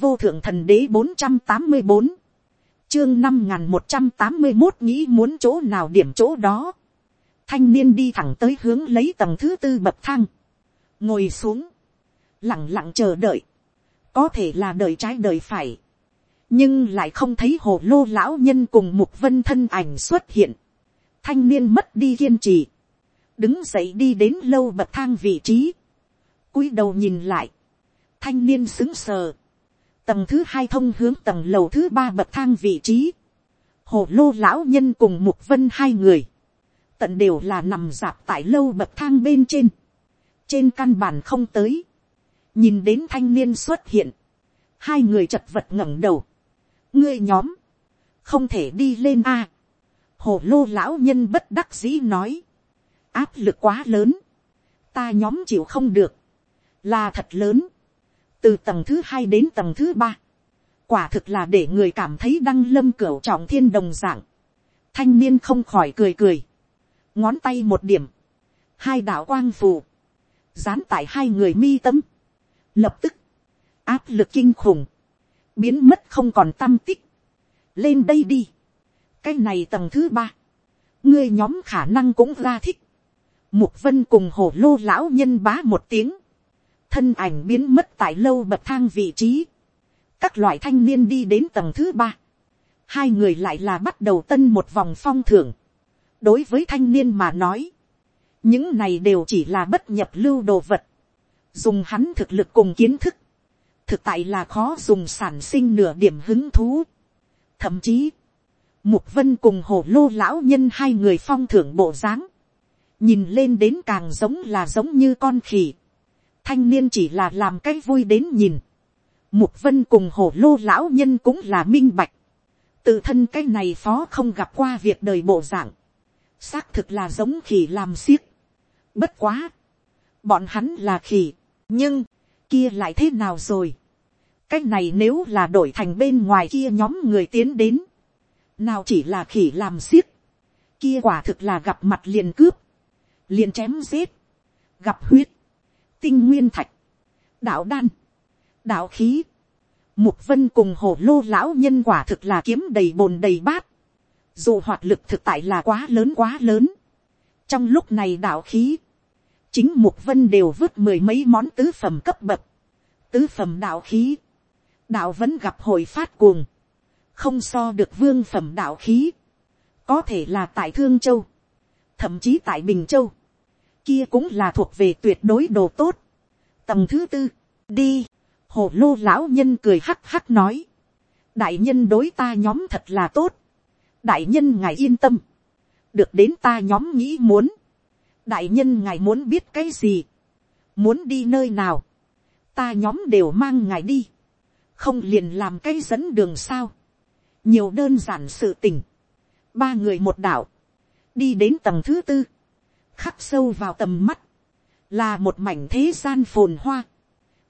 vô thượng thần đế bốn trăm tám mươi bốn, chương năm n g h n một trăm tám mươi một nghĩ muốn chỗ nào điểm chỗ đó, thanh niên đi thẳng tới hướng lấy tầng thứ tư bậc thang, ngồi xuống, lặng lặng chờ đợi, có thể là đợi trái đợi phải, nhưng lại không thấy hồ lô lão nhân cùng mục vân thân ảnh xuất hiện, thanh niên mất đi kiên trì, đứng dậy đi đến lâu bậc thang vị trí, cúi đầu nhìn lại, thanh niên xứng sờ, tầng thứ hai thông hướng tầng lầu thứ ba bậc thang vị trí, hồ lô lão nhân cùng mục vân hai người, tận đều là nằm dạp tại lâu bậc thang bên trên, trên căn bản không tới, nhìn đến thanh niên xuất hiện, hai người chật vật ngẩng đầu, ngươi nhóm, không thể đi lên a, hồ lô lão nhân bất đắc dĩ nói, áp lực quá lớn, ta nhóm chịu không được, là thật lớn, từ tầng thứ hai đến tầng thứ ba, quả thực là để người cảm thấy đăng lâm cửa trọng thiên đồng dạng, thanh niên không khỏi cười cười, ngón tay một điểm, hai đạo quang phù, dán tại hai người mi tâm, lập tức, áp lực kinh khủng, biến mất không còn tâm tích, lên đây đi, cái này tầng thứ ba, ngươi nhóm khả năng cũng ra thích, mục vân cùng hồ lô lão nhân bá một tiếng, thân ảnh biến mất tại lâu bậc thang vị trí, các loại thanh niên đi đến tầng thứ ba, hai người lại là bắt đầu tân một vòng phong thưởng. đối với thanh niên mà nói, những này đều chỉ là bất nhập lưu đồ vật, dùng hắn thực lực cùng kiến thức, thực tại là khó dùng sản sinh nửa điểm hứng thú. thậm chí, mục vân cùng hồ lô lão nhân hai người phong thưởng bộ dáng, nhìn lên đến càng giống là giống như con khỉ, thanh niên chỉ là làm cái vui đến nhìn. Mục vân cùng hổ lô lão nhân cũng là minh bạch. Tự thân cái này phó không gặp qua việc đời bộ dạng. Xác thực là giống khỉ làm xiếc. Bất quá. Bọn hắn là khỉ. Nhưng, kia lại thế nào rồi? Cái này nếu là đổi thành bên ngoài kia nhóm người tiến đến. Nào chỉ là khỉ làm xiếc. Kia quả thực là gặp mặt liền cướp. Liền chém giết. Gặp huyết tinh nguyên thạch, đạo đan, đạo khí, mục vân cùng hồ lô lão nhân quả thực là kiếm đầy bồn đầy bát, dù hoạt lực thực tại là quá lớn quá lớn. trong lúc này đạo khí, chính mục vân đều vứt mười mấy món tứ phẩm cấp bậc, tứ phẩm đạo khí, đạo vẫn gặp hồi phát cuồng, không so được vương phẩm đạo khí, có thể là tại thương châu, thậm chí tại bình châu, kia cũng là thuộc về tuyệt đối đồ tốt. Tầng thứ tư, đi, hồ lô lão nhân cười hắc hắc nói. Đại nhân đối ta nhóm thật là tốt. Đại nhân ngài yên tâm. Được đến ta nhóm nghĩ muốn. Đại nhân ngài muốn biết cái gì. Muốn đi nơi nào. Ta nhóm đều mang ngài đi. Không liền làm cái dẫn đường sao. Nhiều đơn giản sự tình. Ba người một đảo. Đi đến tầng thứ tư khắc sâu vào tầm mắt, là một mảnh thế gian phồn hoa.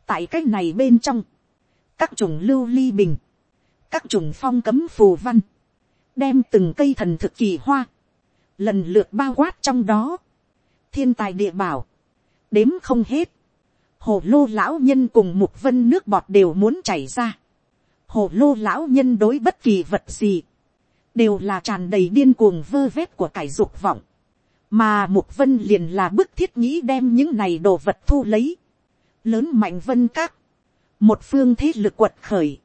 tại cái này bên trong, các chủng lưu ly bình, các chủng phong cấm phù văn, đem từng cây thần thực kỳ hoa, lần lượt bao quát trong đó, thiên tài địa bảo, đếm không hết, hồ lô lão nhân cùng mục vân nước bọt đều muốn chảy ra, hồ lô lão nhân đối bất kỳ vật gì, đều là tràn đầy điên cuồng vơ vét của cải dục vọng, mà mục vân liền là bức thiết nghĩ đem những này đồ vật thu lấy, lớn mạnh vân các, một phương thế lực quật khởi,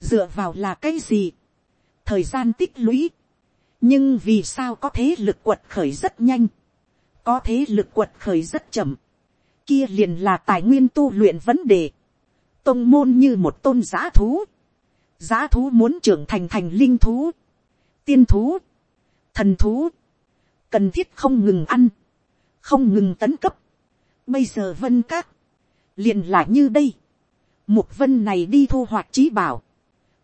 dựa vào là cái gì, thời gian tích lũy, nhưng vì sao có thế lực quật khởi rất nhanh, có thế lực quật khởi rất chậm, kia liền là tài nguyên tu luyện vấn đề, tông môn như một tôn giã thú, giã thú muốn trưởng thành thành linh thú, tiên thú, thần thú, cần thiết không ngừng ăn, không ngừng tấn cấp. Bây giờ vân các, liền là như đây. Mục vân này đi thu hoạch trí bảo,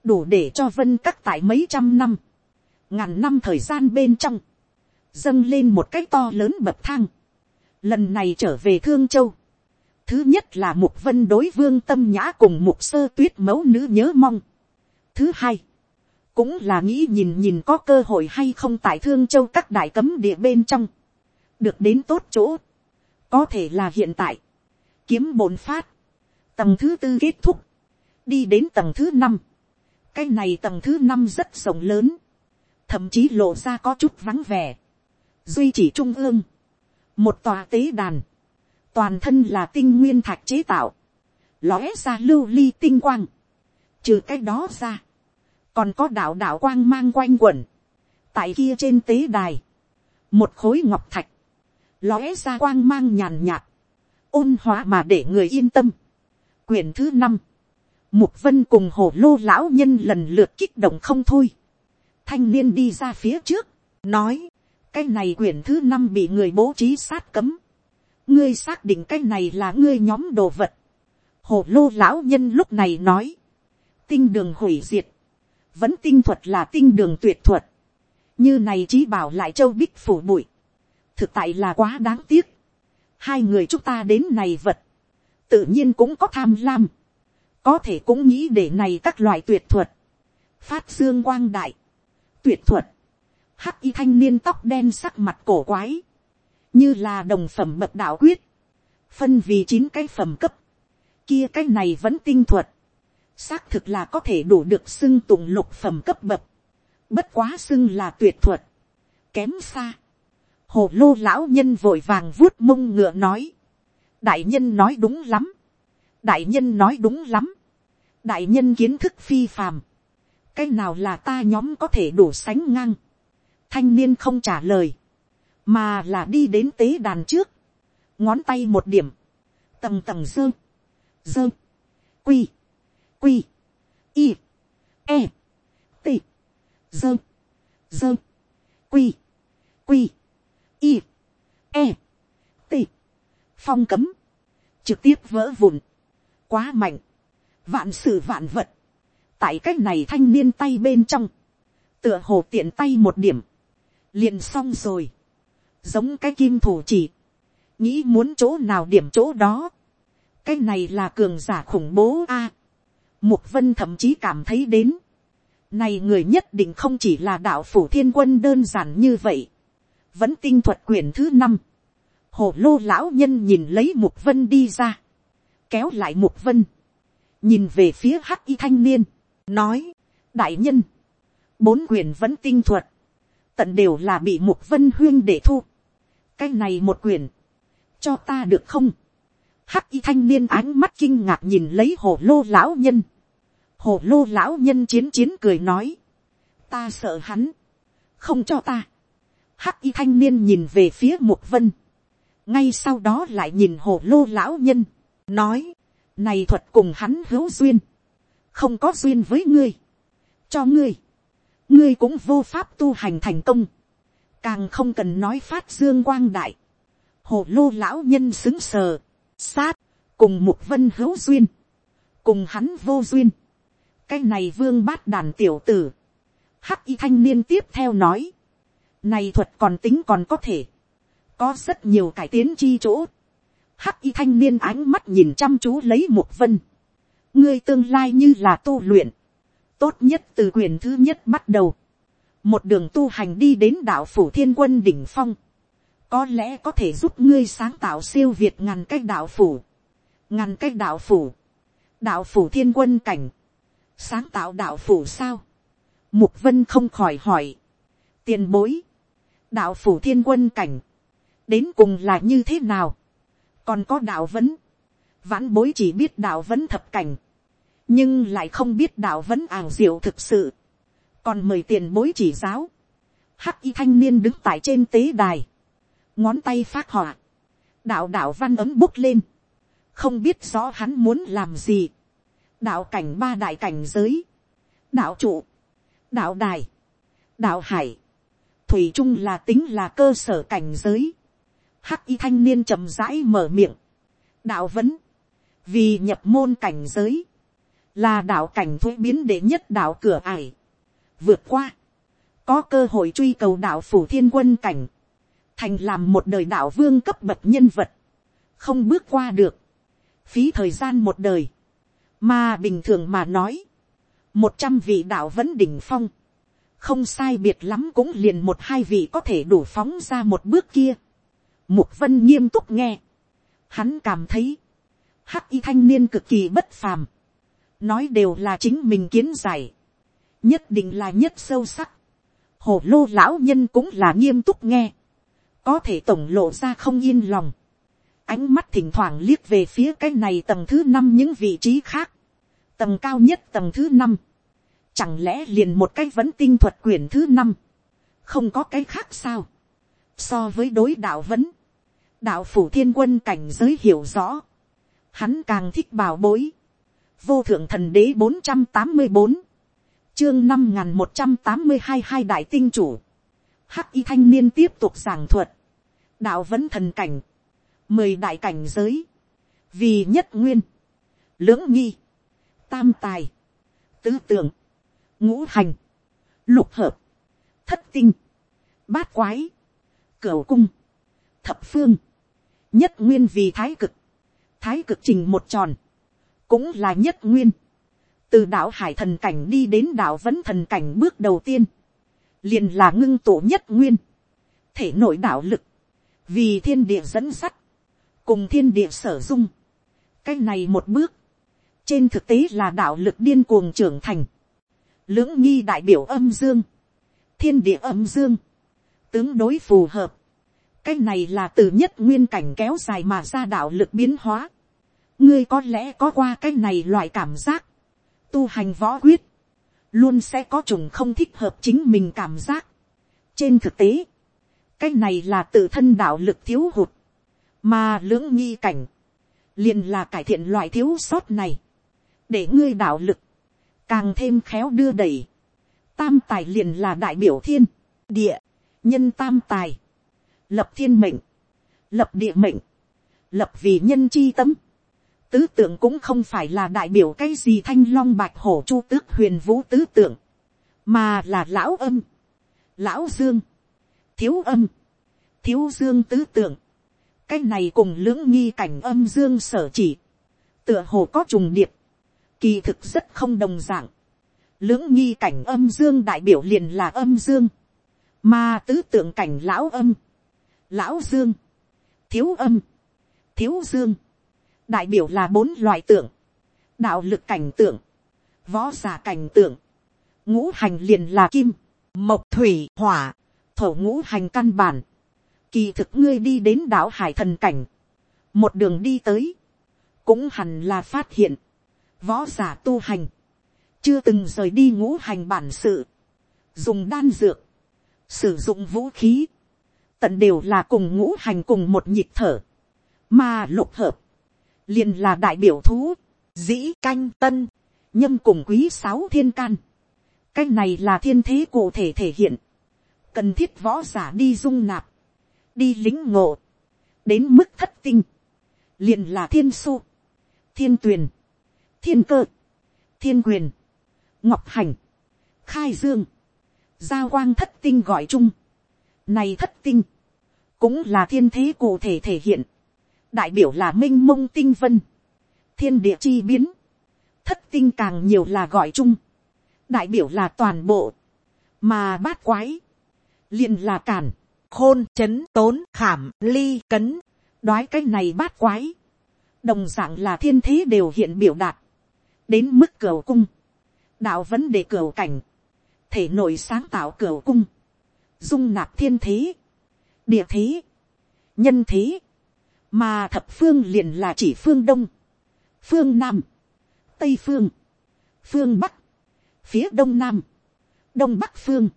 đủ để cho vân các tại mấy trăm năm, ngàn năm thời gian bên trong, dâng lên một cái to lớn bậc thang. Lần này trở về Thương Châu. Thứ nhất là mục vân đối vương tâm nhã cùng mục sơ tuyết mẫu nữ nhớ mong. Thứ hai, cũng là nghĩ nhìn nhìn có cơ hội hay không tại thương châu các đại cấm địa bên trong, được đến tốt chỗ, có thể là hiện tại, kiếm bồn phát, tầng thứ tư kết thúc, đi đến tầng thứ năm, cái này tầng thứ năm rất rộng lớn, thậm chí lộ ra có chút vắng vẻ, duy chỉ trung ương, một tòa tế đàn, toàn thân là tinh nguyên thạch chế tạo, lóe ra lưu ly tinh quang, trừ cái đó ra, còn có đạo đạo quang mang quanh quẩn, tại kia trên tế đài, một khối ngọc thạch, lóe ra quang mang nhàn nhạt, ôn hóa mà để người yên tâm. Quyển thứ năm, mục vân cùng hồ lô lão nhân lần lượt kích động không thôi. thanh niên đi ra phía trước, nói, cái này quyển thứ năm bị người bố trí sát cấm. ngươi xác định cái này là ngươi nhóm đồ vật. hồ lô lão nhân lúc này nói, tinh đường hủy diệt, vẫn tinh thuật là tinh đường tuyệt thuật. như này trí bảo lại châu bích phủ bụi. thực tại là quá đáng tiếc. hai người chúng ta đến này vật, tự nhiên cũng có tham lam. có thể cũng nghĩ để này các loại tuyệt thuật. phát dương quang đại, tuyệt thuật, hắc y thanh niên tóc đen sắc mặt cổ quái, như là đồng phẩm bậc đạo quyết, phân vì chín cái phẩm cấp, kia cái này vẫn tinh thuật, xác thực là có thể đủ được xưng tụng lục phẩm cấp bậc, bất quá xưng là tuyệt thuật, kém xa. Hồ lô lão nhân vội vàng vuốt mông ngựa nói, đại nhân nói đúng lắm, đại nhân nói đúng lắm, đại nhân kiến thức phi phàm, cái nào là ta nhóm có thể đủ sánh ngang, thanh niên không trả lời, mà là đi đến tế đàn trước, ngón tay một điểm, tầng tầng dơ, dơ, quy, quy, y, e, t, dơ, dơ, quy, quy, y, e, t, phong cấm, trực tiếp vỡ vụn, quá mạnh, vạn sự vạn vật, tại cái này thanh niên tay bên trong, tựa hồ tiện tay một điểm, liền xong rồi, giống cái kim thủ chỉ, nghĩ muốn chỗ nào điểm chỗ đó, cái này là cường giả khủng bố a, Mục vân thậm chí cảm thấy đến. Này người nhất định không chỉ là đạo phủ thiên quân đơn giản như vậy. Vẫn tinh thuật quyển thứ năm. Hồ lô lão nhân nhìn lấy mục vân đi ra. Kéo lại mục vân. Nhìn về phía hắc y thanh niên. Nói. Đại nhân. Bốn quyển vẫn tinh thuật. Tận đều là bị mục vân huyên để thu. Cái này một quyển. Cho ta được không? Hắc y thanh niên ánh mắt kinh ngạc nhìn lấy hồ lô lão nhân. hồ lô lão nhân chiến chiến cười nói. ta sợ hắn. không cho ta. hắc y thanh niên nhìn về phía mục vân. ngay sau đó lại nhìn hồ lô lão nhân. nói. này thuật cùng hắn hữu duyên. không có duyên với ngươi. cho ngươi. ngươi cũng vô pháp tu hành thành công. càng không cần nói phát dương quang đại. hồ lô lão nhân xứng sờ sát, cùng mục vân hữu duyên, cùng hắn vô duyên, cái này vương bát đàn tiểu tử, hắc y thanh niên tiếp theo nói, này thuật còn tính còn có thể, có rất nhiều cải tiến chi chỗ, hắc y thanh niên ánh mắt nhìn chăm chú lấy mục vân, ngươi tương lai như là tu luyện, tốt nhất từ quyền thứ nhất bắt đầu, một đường tu hành đi đến đạo phủ thiên quân đỉnh phong, có lẽ có thể giúp ngươi sáng tạo siêu việt ngàn cách đạo phủ, ngàn cách đạo phủ, đạo phủ thiên quân cảnh, sáng tạo đạo phủ sao, mục vân không khỏi hỏi, tiền bối, đạo phủ thiên quân cảnh, đến cùng là như thế nào, còn có đạo vấn, vãn bối chỉ biết đạo vấn thập cảnh, nhưng lại không biết đạo vấn ảo diệu thực sự, còn mời tiền bối chỉ giáo, hắc y thanh niên đứng tại trên tế đài, ngón tay phát họa, đạo đạo văn ấm bốc lên, không biết rõ hắn muốn làm gì, đạo cảnh ba đại cảnh giới, đạo trụ, đạo đài, đạo hải, thủy trung là tính là cơ sở cảnh giới, hắc y thanh niên chậm rãi mở miệng, đạo vấn, vì nhập môn cảnh giới, là đạo cảnh thuế biến đệ nhất đạo cửa ải, vượt qua, có cơ hội truy cầu đạo phủ thiên quân cảnh, thành làm một đời đạo vương cấp bậc nhân vật, không bước qua được, phí thời gian một đời, mà bình thường mà nói, một trăm vị đạo vẫn đỉnh phong, không sai biệt lắm cũng liền một hai vị có thể đủ phóng ra một bước kia. Mục vân nghiêm túc nghe, hắn cảm thấy, hắc y thanh niên cực kỳ bất phàm, nói đều là chính mình kiến giải, nhất định là nhất sâu sắc, hồ lô lão nhân cũng là nghiêm túc nghe, có thể tổng lộ ra không yên lòng, ánh mắt thỉnh thoảng liếc về phía cái này tầng thứ năm những vị trí khác, tầng cao nhất tầng thứ năm, chẳng lẽ liền một cái vẫn tinh thuật quyển thứ năm, không có cái khác sao, so với đối đạo vấn, đạo phủ thiên quân cảnh giới hiểu rõ, hắn càng thích bảo bối, vô thượng thần đế bốn trăm tám mươi bốn, chương năm n g h n một trăm tám mươi hai hai đại tinh chủ, hắc y thanh niên tiếp tục giảng thuật, đạo vẫn thần cảnh, mười đại cảnh giới, vì nhất nguyên, lưỡng nghi, tam tài, tứ tưởng, ngũ hành, lục hợp, thất tinh, bát quái, cửu cung, thập phương, nhất nguyên vì thái cực, thái cực trình một tròn, cũng là nhất nguyên, từ đạo hải thần cảnh đi đến đạo vẫn thần cảnh bước đầu tiên, liền là ngưng tổ nhất nguyên, thể nội đạo lực, vì thiên địa dẫn sắt, cùng thiên địa sở dung, cái này một bước, trên thực tế là đạo lực điên cuồng trưởng thành, lưỡng nghi đại biểu âm dương, thiên địa âm dương, tướng đối phù hợp, cái này là từ nhất nguyên cảnh kéo dài mà ra đạo lực biến hóa, ngươi có lẽ có qua cái này loại cảm giác, tu hành võ quyết, luôn sẽ có chủng không thích hợp chính mình cảm giác. trên thực tế, cái này là tự thân đạo lực thiếu hụt, mà lưỡng nghi cảnh, liền là cải thiện loại thiếu sót này, để ngươi đạo lực, càng thêm khéo đưa đẩy. Tam tài liền là đại biểu thiên, địa, nhân tam tài, lập thiên mệnh, lập địa mệnh, lập vì nhân chi tâm, tứ tượng cũng không phải là đại biểu cái gì thanh long bạch hổ chu tước huyền vũ tứ tượng, mà là lão âm, lão dương, thiếu âm, thiếu dương tứ tượng, cái này cùng lưỡng nghi cảnh âm dương sở chỉ, tựa hồ có trùng điệp, kỳ thực rất không đồng dạng, lưỡng nghi cảnh âm dương đại biểu liền là âm dương, mà tứ tượng cảnh lão âm, lão dương, thiếu âm, thiếu dương, đại biểu là bốn loại tượng, đạo lực cảnh tượng, võ giả cảnh tượng, ngũ hành liền là kim, mộc thủy hỏa, thổ ngũ hành căn bản, kỳ thực ngươi đi đến đảo hải thần cảnh, một đường đi tới, cũng hẳn là phát hiện, võ giả tu hành, chưa từng rời đi ngũ hành bản sự, dùng đan dược, sử dụng vũ khí, tận đều là cùng ngũ hành cùng một nhịp thở, mà lục hợp, liền là đại biểu thú, dĩ canh tân, nhâm cùng quý sáu thiên can. cái này là thiên thế cụ thể thể hiện, cần thiết võ giả đi dung nạp, đi lính ngộ, đến mức thất tinh, liền là thiên su, thiên tuyền, thiên cơ, thiên quyền, ngọc hành, khai dương, giao quang thất tinh gọi chung, này thất tinh, cũng là thiên thế cụ thể thể hiện, đại biểu là m i n h mông tinh vân, thiên địa chi biến, thất tinh càng nhiều là gọi chung, đại biểu là toàn bộ, mà bát quái, liền là cản, khôn chấn tốn khảm ly cấn, đoái cái này bát quái, đồng d ạ n g là thiên thế đều hiện biểu đạt, đến mức cửa cung, đạo vấn đề cửa cảnh, thể nội sáng tạo cửa cung, dung nạp thiên thế, địa thế, nhân thế, mà thập phương liền là chỉ phương đông, phương nam, tây phương, phương bắc, phía đông nam, đông bắc phương,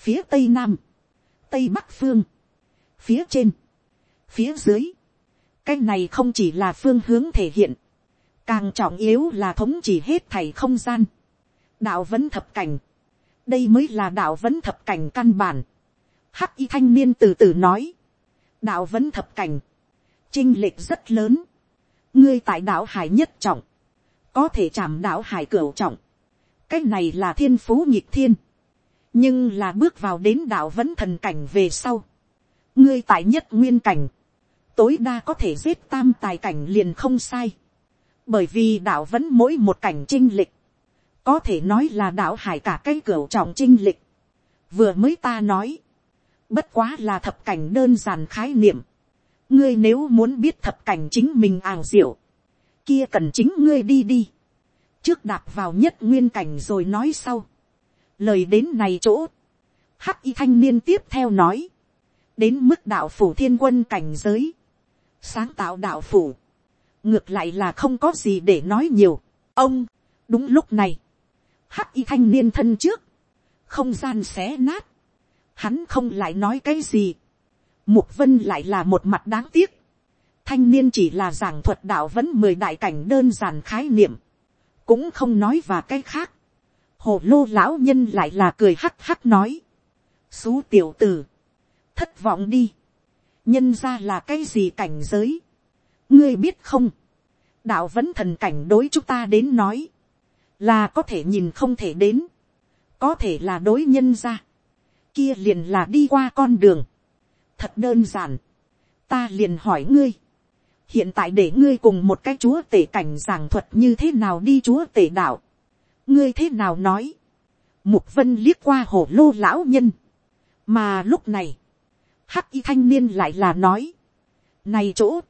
phía tây nam, tây bắc phương, phía trên, phía dưới. cái này không chỉ là phương hướng thể hiện, càng trọng yếu là thống chỉ hết thảy không gian, đạo vẫn thập cảnh, đây mới là đạo vẫn thập cảnh căn bản. Hắc y thanh niên từ từ nói, đạo vẫn thập cảnh, chinh lệch rất lớn. ngươi tại đạo hải nhất trọng, có thể chạm đạo hải cửu trọng. cái này là thiên phú nhịp thiên nhưng là bước vào đến đạo vẫn thần cảnh về sau. ngươi tại nhất nguyên cảnh, tối đa có thể giết tam tài cảnh liền không sai. bởi vì đạo vẫn mỗi một cảnh chinh lịch, có thể nói là đạo hải cả cái cửa trọng chinh lịch. vừa mới ta nói, bất quá là thập cảnh đơn giản khái niệm ngươi nếu muốn biết thập cảnh chính mình ảo diệu, kia cần chính ngươi đi đi. trước đạp vào nhất nguyên cảnh rồi nói sau, lời đến này chỗ, hắc y thanh niên tiếp theo nói, đến mức đạo phủ thiên quân cảnh giới, sáng tạo đạo phủ, ngược lại là không có gì để nói nhiều. ông, đúng lúc này, hắc y thanh niên thân trước, không gian xé nát, hắn không lại nói cái gì, mục vân lại là một mặt đáng tiếc, thanh niên chỉ là giảng thuật đạo vẫn mười đại cảnh đơn giản khái niệm, cũng không nói và cái khác, hồ lô lão nhân lại là cười hắc hắc nói, xú tiểu tử, thất vọng đi, nhân ra là cái gì cảnh giới, ngươi biết không, đạo vẫn thần cảnh đối chúng ta đến nói, là có thể nhìn không thể đến, có thể là đối nhân ra, kia liền là đi qua con đường, thật đơn giản, ta liền hỏi ngươi, hiện tại để ngươi cùng một cái chúa tể cảnh giảng thuật như thế nào đi chúa tể đạo, ngươi thế nào nói, mục vân liếc qua hồ lô lão nhân, mà lúc này, hắc y thanh niên lại là nói, này chỗ,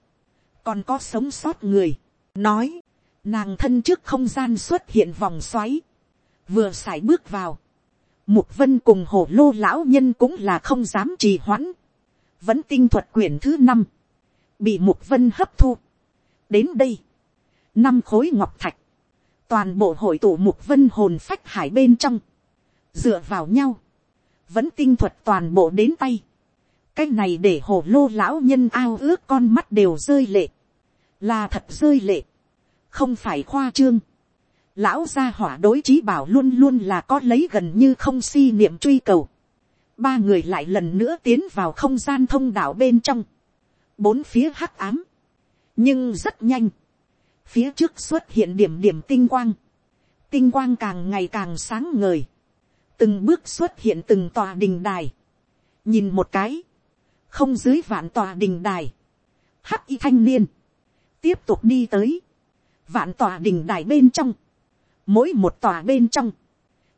còn có sống sót người, nói, nàng thân trước không gian xuất hiện vòng xoáy, vừa x à i bước vào, mục vân cùng hồ lô lão nhân cũng là không dám trì hoãn, vẫn tinh thuật quyển thứ năm, bị mục vân hấp thu. đến đây, năm khối ngọc thạch, toàn bộ hội tụ mục vân hồn phách hải bên trong, dựa vào nhau, vẫn tinh thuật toàn bộ đến tay, cái này để hồ lô lão nhân ao ước con mắt đều rơi lệ, là thật rơi lệ, không phải khoa trương. Lão gia hỏa đối trí bảo luôn luôn là có lấy gần như không si niệm truy cầu. Ba người lại lần nữa tiến vào không gian thông đạo bên trong. Bốn phía hắc ám. Nhưng rất nhanh. Phía trước xuất hiện điểm điểm tinh quang. Tinh quang càng ngày càng sáng ngời. Từng bước xuất hiện từng tòa đình đài. Nhìn một cái. Không dưới vạn tòa đình đài. Hắc y thanh niên. Tiếp tục đi tới vạn tòa đình đài bên trong, mỗi một tòa bên trong,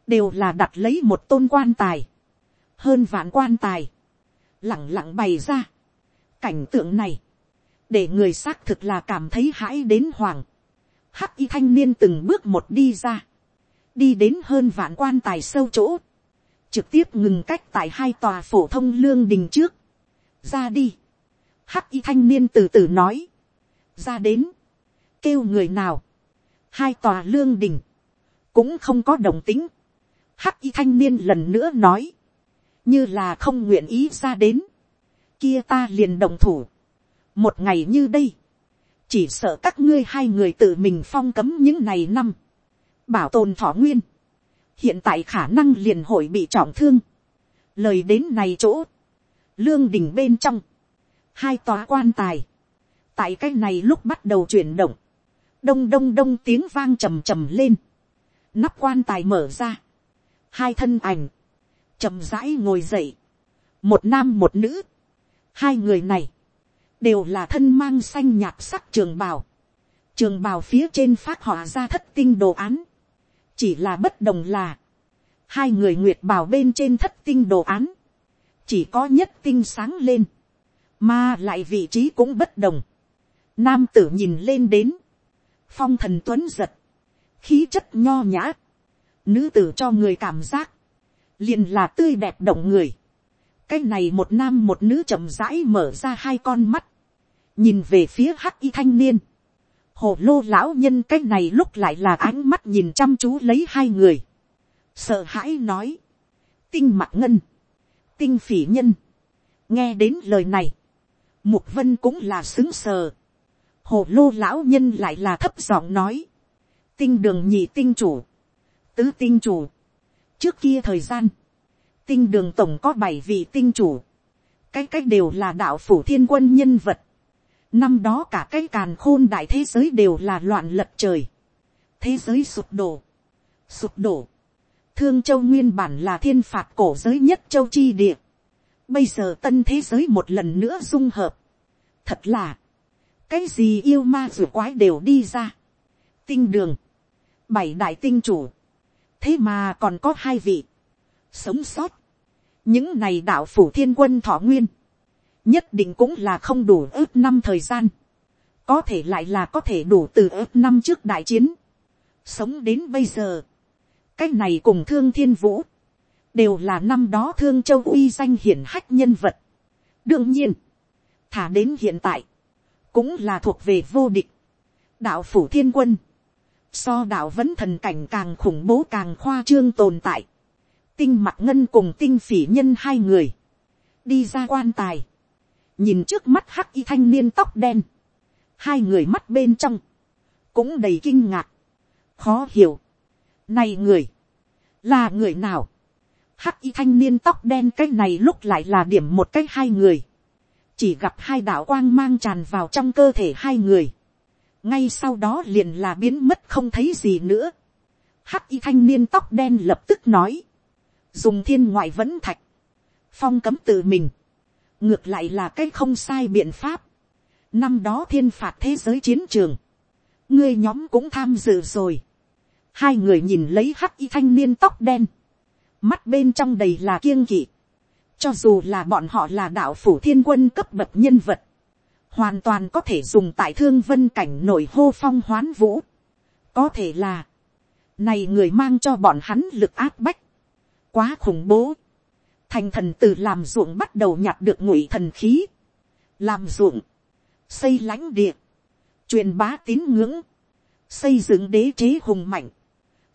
đều là đặt lấy một tôn quan tài, hơn vạn quan tài, lẳng lặng bày ra. cảnh tượng này, để người xác thực là cảm thấy hãi đến hoàng. hắc y thanh niên từng bước một đi ra, đi đến hơn vạn quan tài sâu chỗ, trực tiếp ngừng cách tại hai tòa phổ thông lương đình trước, ra đi. hắc y thanh niên từ từ nói, ra đến, kêu người nào, hai tòa lương đình, cũng không có đồng tính. Hắc y thanh niên lần nữa nói, như là không nguyện ý ra đến, kia ta liền đồng thủ một ngày như đây, chỉ sợ các ngươi hai người tự mình phong cấm những ngày năm, bảo tồn thọ nguyên, hiện tại khả năng liền hội bị trọng thương. lời đến này chỗ, lương đình bên trong, hai tòa quan tài, tại cái này lúc bắt đầu chuyển động, đông đông đông tiếng vang trầm trầm lên, nắp quan tài mở ra, hai thân ảnh, trầm rãi ngồi dậy, một nam một nữ, hai người này, đều là thân mang xanh nhạt sắc trường bào, trường bào phía trên phát họa ra thất tinh đồ án, chỉ là bất đồng là, hai người nguyệt bào bên trên thất tinh đồ án, chỉ có nhất tinh sáng lên, mà lại vị trí cũng bất đồng. Nam tử nhìn lên đến, phong thần tuấn giật, khí chất nho nhã, nữ tử cho người cảm giác, liền là tươi đẹp động người. cái này một nam một nữ chậm rãi mở ra hai con mắt, nhìn về phía hắc y thanh niên, hồ lô lão nhân cái này lúc lại là ánh mắt nhìn chăm chú lấy hai người, sợ hãi nói, tinh mặt ngân, tinh phỉ nhân, nghe đến lời này, mục vân cũng là xứng sờ, hồ lô lão nhân lại là thấp giọng nói, tinh đường nhị tinh chủ, tứ tinh chủ, trước kia thời gian, tinh đường tổng có bảy vị tinh chủ, cái cách đều là đạo phủ thiên quân nhân vật, năm đó cả cái càn khôn đại thế giới đều là loạn lật trời, thế giới sụp đổ, sụp đổ, thương châu nguyên bản là thiên phạt cổ giới nhất châu chi địa, bây giờ tân thế giới một lần nữa dung hợp, thật là, cái gì yêu ma rùa quái đều đi ra. tinh đường, bảy đại tinh chủ, thế mà còn có hai vị, sống sót, những này đạo phủ thiên quân thọ nguyên, nhất định cũng là không đủ ước năm thời gian, có thể lại là có thể đủ từ ước năm trước đại chiến, sống đến bây giờ, cái này cùng thương thiên vũ, đều là năm đó thương châu uy danh hiển hách nhân vật. đương nhiên, thả đến hiện tại, cũng là thuộc về vô địch. đạo phủ thiên quân, so đạo vẫn thần cảnh càng khủng bố càng khoa trương tồn tại. tinh mặt ngân cùng tinh phỉ nhân hai người, đi ra quan tài, nhìn trước mắt hắc y thanh niên tóc đen, hai người mắt bên trong, cũng đầy kinh ngạc, khó hiểu. Này người, là người nào? Hắc y thanh niên tóc đen cái này lúc lại là điểm một cái hai người. Chỉ gặp hai đạo quang mang tràn vào trong cơ thể hai người. Ngay sau đó liền là biến mất không thấy gì nữa. Hắc y thanh niên tóc đen lập tức nói. Dùng thiên ngoại vẫn thạch. Phong cấm tự mình. Ngược lại là cái không sai biện pháp. Năm đó thiên phạt thế giới chiến trường. Ngươi nhóm cũng tham dự rồi. Hai người nhìn lấy hắc y thanh niên tóc đen mắt bên trong đầy là kiêng kỵ, cho dù là bọn họ là đạo phủ thiên quân cấp bậc nhân vật, hoàn toàn có thể dùng tại thương vân cảnh nổi hô phong hoán vũ, có thể là, này người mang cho bọn hắn lực áp bách, quá khủng bố, thành thần từ làm ruộng bắt đầu nhặt được ngụy thần khí, làm ruộng, xây lãnh địa, truyền bá tín ngưỡng, xây dựng đế chế hùng mạnh,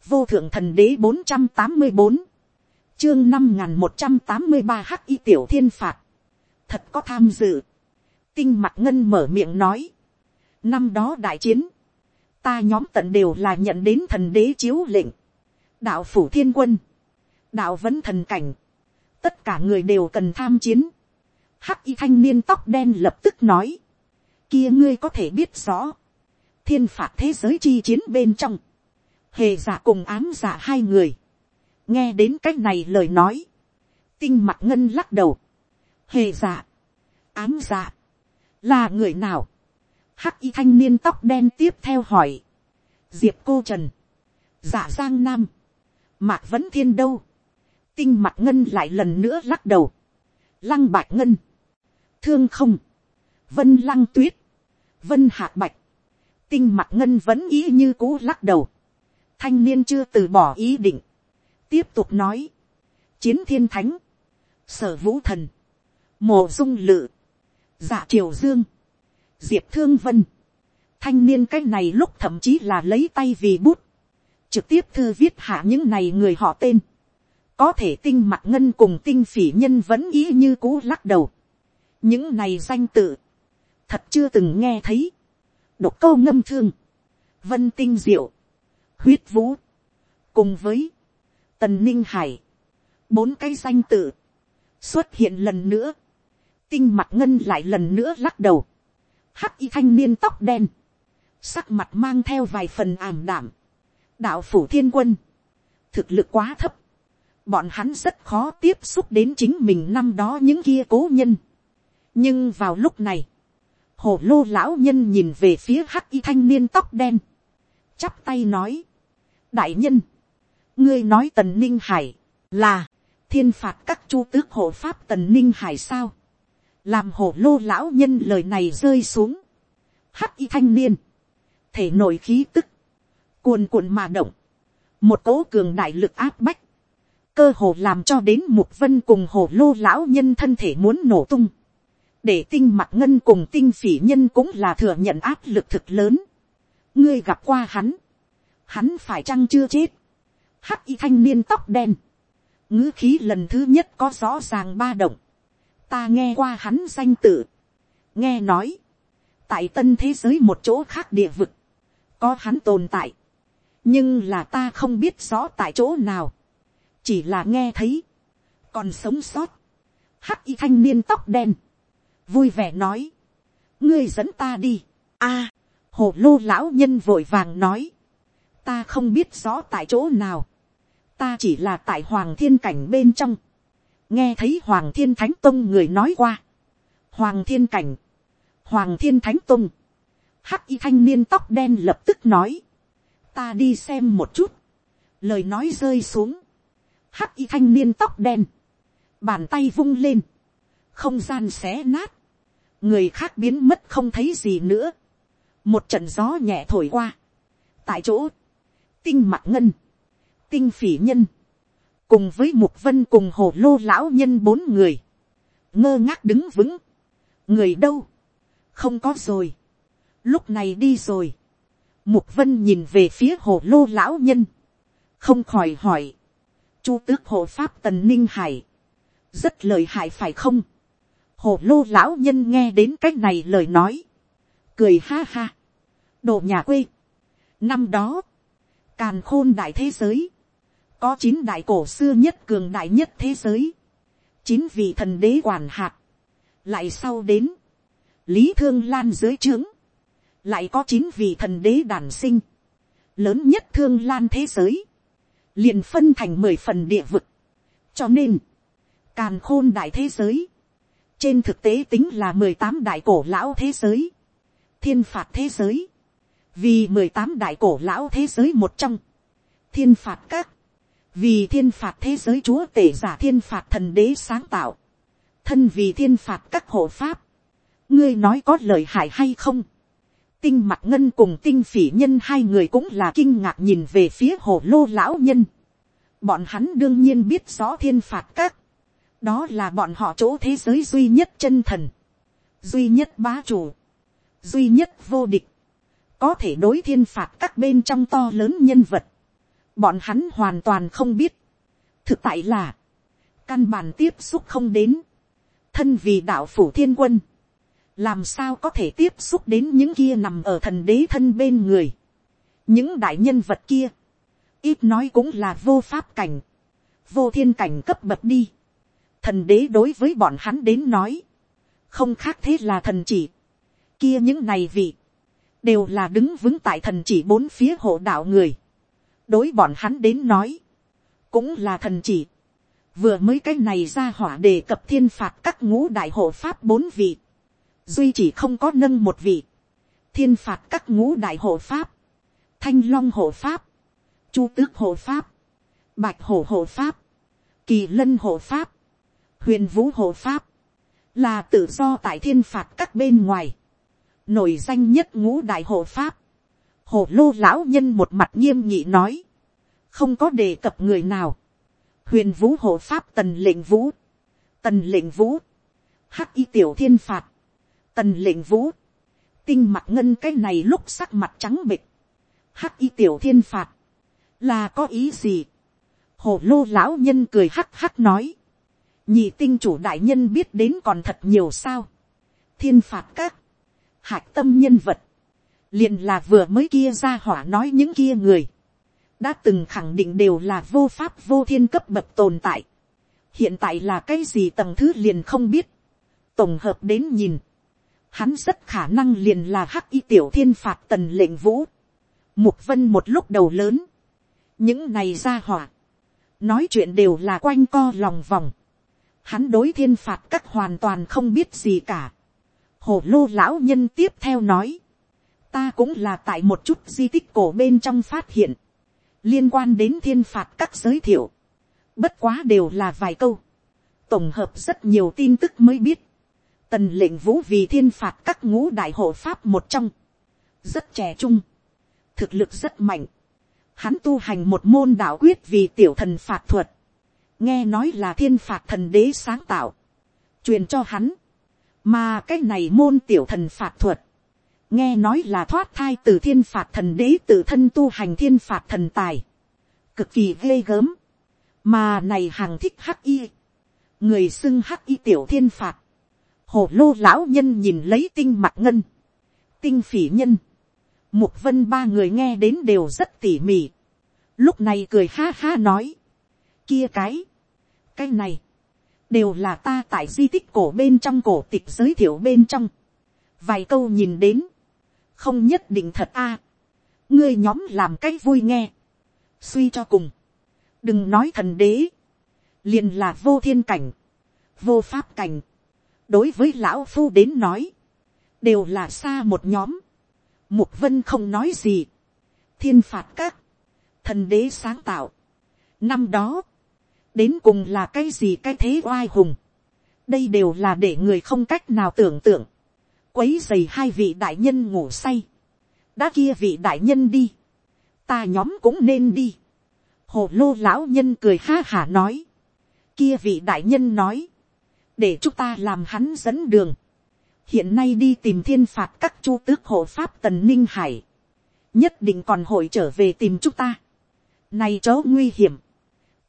vô thượng thần đế bốn trăm tám mươi bốn. Chương năm n một trăm tám mươi ba hắc y tiểu thiên phạt, thật có tham dự, tinh mặt ngân mở miệng nói, năm đó đại chiến, ta nhóm tận đều là nhận đến thần đế chiếu lệnh, đạo phủ thiên quân, đạo vẫn thần cảnh, tất cả người đều cần tham chiến, hắc y thanh niên tóc đen lập tức nói, kia ngươi có thể biết rõ, thiên phạt thế giới chi chiến bên trong, hề giả cùng ám giả hai người, nghe đến cái này lời nói, tinh mặt ngân lắc đầu, hề giả, ám giả. Là người nào, hắc y thanh niên tóc đen tiếp theo hỏi, diệp cô trần, dạ giang nam, mạc vẫn thiên đâu, tinh mặt ngân lại lần nữa lắc đầu, lăng bạch ngân, thương không, vân lăng tuyết, vân hạc bạch, tinh mặt ngân vẫn ý như cũ lắc đầu, thanh niên chưa từ bỏ ý định, tiếp tục nói, chiến thiên thánh, sở vũ thần, mồ dung lự, dạ triều dương, diệp thương vân, thanh niên cái này lúc thậm chí là lấy tay vì bút, trực tiếp thư viết hạ những này người họ tên, có thể tinh mặt ngân cùng tinh phỉ nhân vẫn ý như cũ lắc đầu, những này danh tự, thật chưa từng nghe thấy, độc câu ngâm thương, vân tinh diệu, huyết vũ, cùng với tần ninh hải, bốn cái danh tự, xuất hiện lần nữa, tinh mặt ngân lại lần nữa lắc đầu, hắc y thanh niên tóc đen, sắc mặt mang theo vài phần ảm đảm, đạo phủ thiên quân, thực lực quá thấp, bọn hắn rất khó tiếp xúc đến chính mình năm đó những kia cố nhân. nhưng vào lúc này, hồ lô lão nhân nhìn về phía hắc y thanh niên tóc đen, chắp tay nói, đại nhân, ngươi nói tần ninh hải, là, thiên phạt các chu tước hộ pháp tần ninh hải sao, làm hổ lô lão nhân lời này rơi xuống, hắc y thanh niên, thể nội khí tức, cuồn cuộn mà động, một cỗ cường đại lực áp bách, cơ hồ làm cho đến mục vân cùng hồ lô lão nhân thân thể muốn nổ tung, để tinh mặt ngân cùng tinh phỉ nhân cũng là thừa nhận áp lực thực lớn. ngươi gặp qua hắn, hắn phải chăng chưa chết, hắc y thanh niên tóc đen, ngữ khí lần thứ nhất có rõ ràng ba động, ta nghe qua hắn danh tự, nghe nói, tại tân thế giới một chỗ khác địa vực, có hắn tồn tại, nhưng là ta không biết rõ tại chỗ nào, chỉ là nghe thấy, còn sống sót, hắc y thanh niên tóc đen, vui vẻ nói, ngươi dẫn ta đi, a, hồ lô lão nhân vội vàng nói, ta không biết rõ tại chỗ nào, ta chỉ là tại hoàng thiên cảnh bên trong, nghe thấy hoàng thiên thánh tông người nói qua, hoàng thiên cảnh, hoàng thiên thánh tông, hắc y thanh niên tóc đen lập tức nói, ta đi xem một chút, lời nói rơi xuống, hắc y thanh niên tóc đen, bàn tay vung lên, không gian xé nát, người khác biến mất không thấy gì nữa, một trận gió nhẹ thổi qua, tại chỗ, tinh mặt ngân, tinh phỉ nhân, cùng với mục vân cùng hồ lô lão nhân bốn người, ngơ ngác đứng vững, người đâu, không có rồi, lúc này đi rồi, mục vân nhìn về phía hồ lô lão nhân, không khỏi hỏi, chu tước hộ pháp tần ninh hải, rất lời hại phải không, hồ lô lão nhân nghe đến c á c h này lời nói, cười ha ha, đồ nhà quê, năm đó, càn khôn đại thế giới, có chín đại cổ xưa nhất cường đại nhất thế giới, chín vị thần đế quản hạt, lại sau đến, lý thương lan dưới trướng, lại có chín vị thần đế đản sinh, lớn nhất thương lan thế giới, liền phân thành mười phần địa vực, cho nên, càn khôn đại thế giới, trên thực tế tính là mười tám đại cổ lão thế giới, thiên phạt thế giới, vì mười tám đại cổ lão thế giới một trong, thiên phạt các, vì thiên phạt thế giới chúa tể giả thiên phạt thần đế sáng tạo, thân vì thiên phạt các hộ pháp, ngươi nói có lời hại hay không, tinh mặt ngân cùng tinh phỉ nhân hai người cũng là kinh ngạc nhìn về phía hồ lô lão nhân, bọn hắn đương nhiên biết rõ thiên phạt các, đó là bọn họ chỗ thế giới duy nhất chân thần, duy nhất bá chủ, duy nhất vô địch, có thể đối thiên phạt các bên trong to lớn nhân vật, bọn hắn hoàn toàn không biết, thực tại là, căn bản tiếp xúc không đến, thân vì đạo phủ thiên quân, làm sao có thể tiếp xúc đến những kia nằm ở thần đế thân bên người, những đại nhân vật kia, ít nói cũng là vô pháp cảnh, vô thiên cảnh cấp bậc đi, thần đế đối với bọn hắn đến nói, không khác thế là thần chỉ, kia những này vị, đều là đứng vững tại thần chỉ bốn phía hộ đạo người, đối bọn hắn đến nói, cũng là thần chỉ, vừa mới cái này ra hỏa đề cập thiên phạt các ngũ đại hộ pháp bốn vị, duy chỉ không có nâng một vị, thiên phạt các ngũ đại hộ pháp, thanh long hộ pháp, chu tước hộ pháp, bạch hổ hộ pháp, kỳ lân hộ pháp, huyền vũ hộ pháp, là tự do tại thiên phạt các bên ngoài, nổi danh nhất ngũ đại hộ pháp, hổ lô lão nhân một mặt nghiêm nghị nói, không có đề cập người nào, huyền vũ hộ pháp tần lệnh vũ, tần lệnh vũ, hắc y tiểu thiên phạt, tần lệnh vũ, tinh mặt ngân cái này lúc sắc mặt trắng bịch, hắc y tiểu thiên phạt, là có ý gì, hồ lô lão nhân cười hắc hắc nói, nhị tinh chủ đại nhân biết đến còn thật nhiều sao. thiên phạt các, hạc tâm nhân vật, liền là vừa mới kia ra hỏa nói những kia người, đã từng khẳng định đều là vô pháp vô thiên cấp bậc tồn tại. hiện tại là cái gì tầng thứ liền không biết. tổng hợp đến nhìn, hắn rất khả năng liền là hắc y tiểu thiên phạt tần lệnh vũ. mục vân một lúc đầu lớn, những này ra hỏa, nói chuyện đều là quanh co lòng vòng. Hắn đối thiên phạt các hoàn toàn không biết gì cả. hồ lô lão nhân tiếp theo nói, ta cũng là tại một chút di tích cổ bên trong phát hiện, liên quan đến thiên phạt các giới thiệu, bất quá đều là vài câu, tổng hợp rất nhiều tin tức mới biết, tần lệnh vũ vì thiên phạt các ngũ đại hộ pháp một trong, rất trẻ trung, thực lực rất mạnh, hắn tu hành một môn đạo quyết vì tiểu thần phạt thuật, nghe nói là thiên phạt thần đế sáng tạo, truyền cho hắn, mà cái này môn tiểu thần phạt thuật, nghe nói là thoát thai từ thiên phạt thần đế tự thân tu hành thiên phạt thần tài, cực kỳ ghê gớm, mà này hàng thích hắc y, người xưng hắc y tiểu thiên phạt, hồ lô lão nhân nhìn lấy tinh mặt ngân, tinh phỉ nhân, mục vân ba người nghe đến đều rất tỉ mỉ, lúc này cười ha ha nói, kia cái, cái này, đều là ta tại di tích cổ bên trong cổ tịch giới thiệu bên trong, vài câu nhìn đến, không nhất định thật a, ngươi nhóm làm cái vui nghe, suy cho cùng, đừng nói thần đế, liền là vô thiên cảnh, vô pháp cảnh, đối với lão phu đến nói, đều là xa một nhóm, mục vân không nói gì, thiên phạt các, thần đế sáng tạo, năm đó, đến cùng là cái gì cái thế oai hùng. đây đều là để người không cách nào tưởng tượng. quấy dày hai vị đại nhân ngủ say. đã kia vị đại nhân đi. ta nhóm cũng nên đi. hồ lô lão nhân cười ha hả nói, kia vị đại nhân nói, để chúng ta làm hắn dẫn đường, hiện nay đi tìm thiên phạt các chu tước hộ pháp tần ninh hải, nhất định còn hội trở về tìm chúng ta. Này chó nguy hiểm,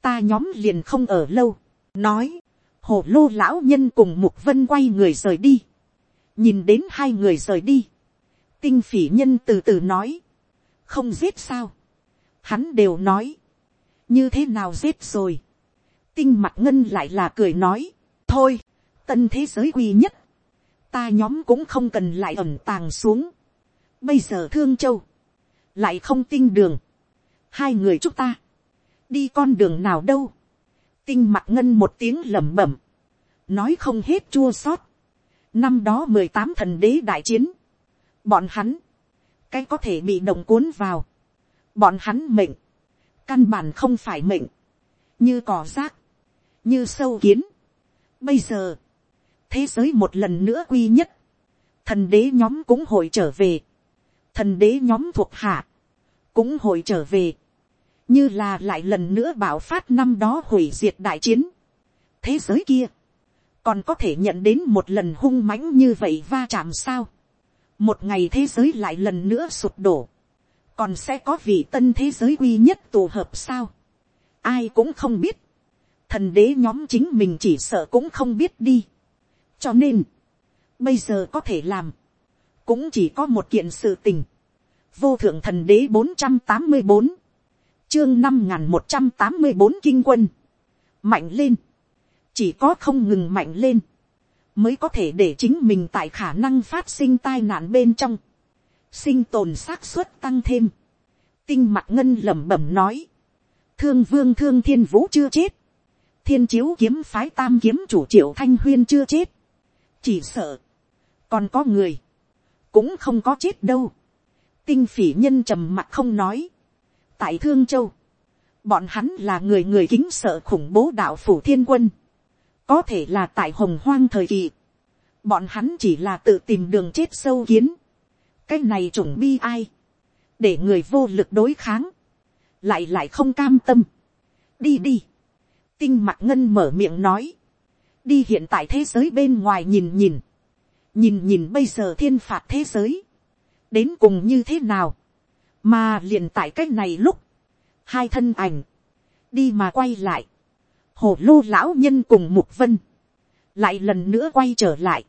ta nhóm liền không ở lâu, nói, hồ lô lão nhân cùng mục vân quay người rời đi, nhìn đến hai người rời đi, tinh phỉ nhân từ từ nói, không giết sao, hắn đều nói, như thế nào giết rồi, tinh mặt ngân lại là cười nói, thôi, tân thế giới quy nhất, ta nhóm cũng không cần lại ẩn tàng xuống, bây giờ thương châu, lại không tinh đường, hai người chúng ta, đi con đường nào đâu, tinh mặt ngân một tiếng lẩm bẩm, nói không hết chua sót, năm đó mười tám thần đế đại chiến, bọn hắn, cái có thể bị động cuốn vào, bọn hắn mệnh, căn bản không phải mệnh, như cỏ rác, như sâu kiến. Bây giờ, thế giới một lần nữa quy nhất, thần đế nhóm cũng hội trở về, thần đế nhóm thuộc hạ, cũng hội trở về, như là lại lần nữa bảo phát năm đó hủy diệt đại chiến. thế giới kia, còn có thể nhận đến một lần hung mãnh như vậy va chạm sao. một ngày thế giới lại lần nữa sụp đổ, còn sẽ có vị tân thế giới quy nhất tụ hợp sao. ai cũng không biết, thần đế nhóm chính mình chỉ sợ cũng không biết đi. cho nên, bây giờ có thể làm, cũng chỉ có một kiện sự tình. vô thượng thần đế bốn trăm tám mươi bốn, chương năm n g h n một trăm tám mươi bốn kinh quân, mạnh lên, chỉ có không ngừng mạnh lên, mới có thể để chính mình tại khả năng phát sinh tai nạn bên trong, sinh tồn xác suất tăng thêm, tinh mặt ngân lẩm bẩm nói, thương vương thương thiên vũ chưa chết, thiên chiếu kiếm phái tam kiếm chủ triệu thanh huyên chưa chết. chỉ sợ, còn có người, cũng không có chết đâu. tinh phỉ nhân trầm mặt không nói. tại thương châu, bọn hắn là người người kính sợ khủng bố đạo phủ thiên quân. có thể là tại hồng hoang thời kỳ, bọn hắn chỉ là tự tìm đường chết sâu kiến. cái này chủng bi ai, để người vô lực đối kháng, lại lại không cam tâm. đi đi tinh mặt ngân mở miệng nói, đi hiện tại thế giới bên ngoài nhìn nhìn, nhìn nhìn bây giờ thiên phạt thế giới, đến cùng như thế nào, mà liền tại cái này lúc, hai thân ảnh, đi mà quay lại, hồ lô lão nhân cùng mục vân, lại lần nữa quay trở lại,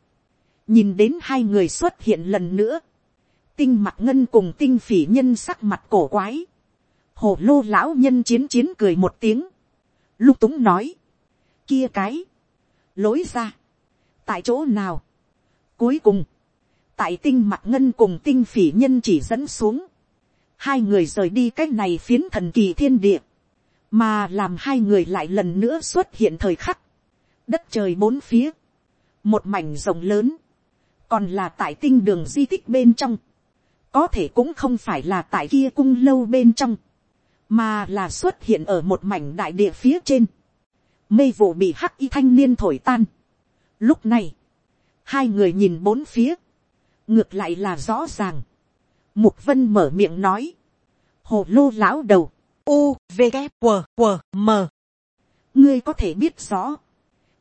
nhìn đến hai người xuất hiện lần nữa, tinh mặt ngân cùng tinh phỉ nhân sắc mặt cổ quái, hồ lô lão nhân chiến chiến cười một tiếng, lúc túng nói, kia cái, lối ra, tại chỗ nào, cuối cùng, tại tinh mặt ngân cùng tinh phỉ nhân chỉ dẫn xuống, hai người rời đi cái này phiến thần kỳ thiên địa, mà làm hai người lại lần nữa xuất hiện thời khắc, đất trời bốn phía, một mảnh rộng lớn, còn là tại tinh đường di tích bên trong, có thể cũng không phải là tại kia cung lâu bên trong, mà là xuất hiện ở một mảnh đại địa phía trên, mây vụ bị hắc y thanh niên thổi tan. Lúc này, hai người nhìn bốn phía, ngược lại là rõ ràng. Mục vân mở miệng nói, hồ lô lão đầu, u, v, g, q, q, m. ngươi có thể biết rõ,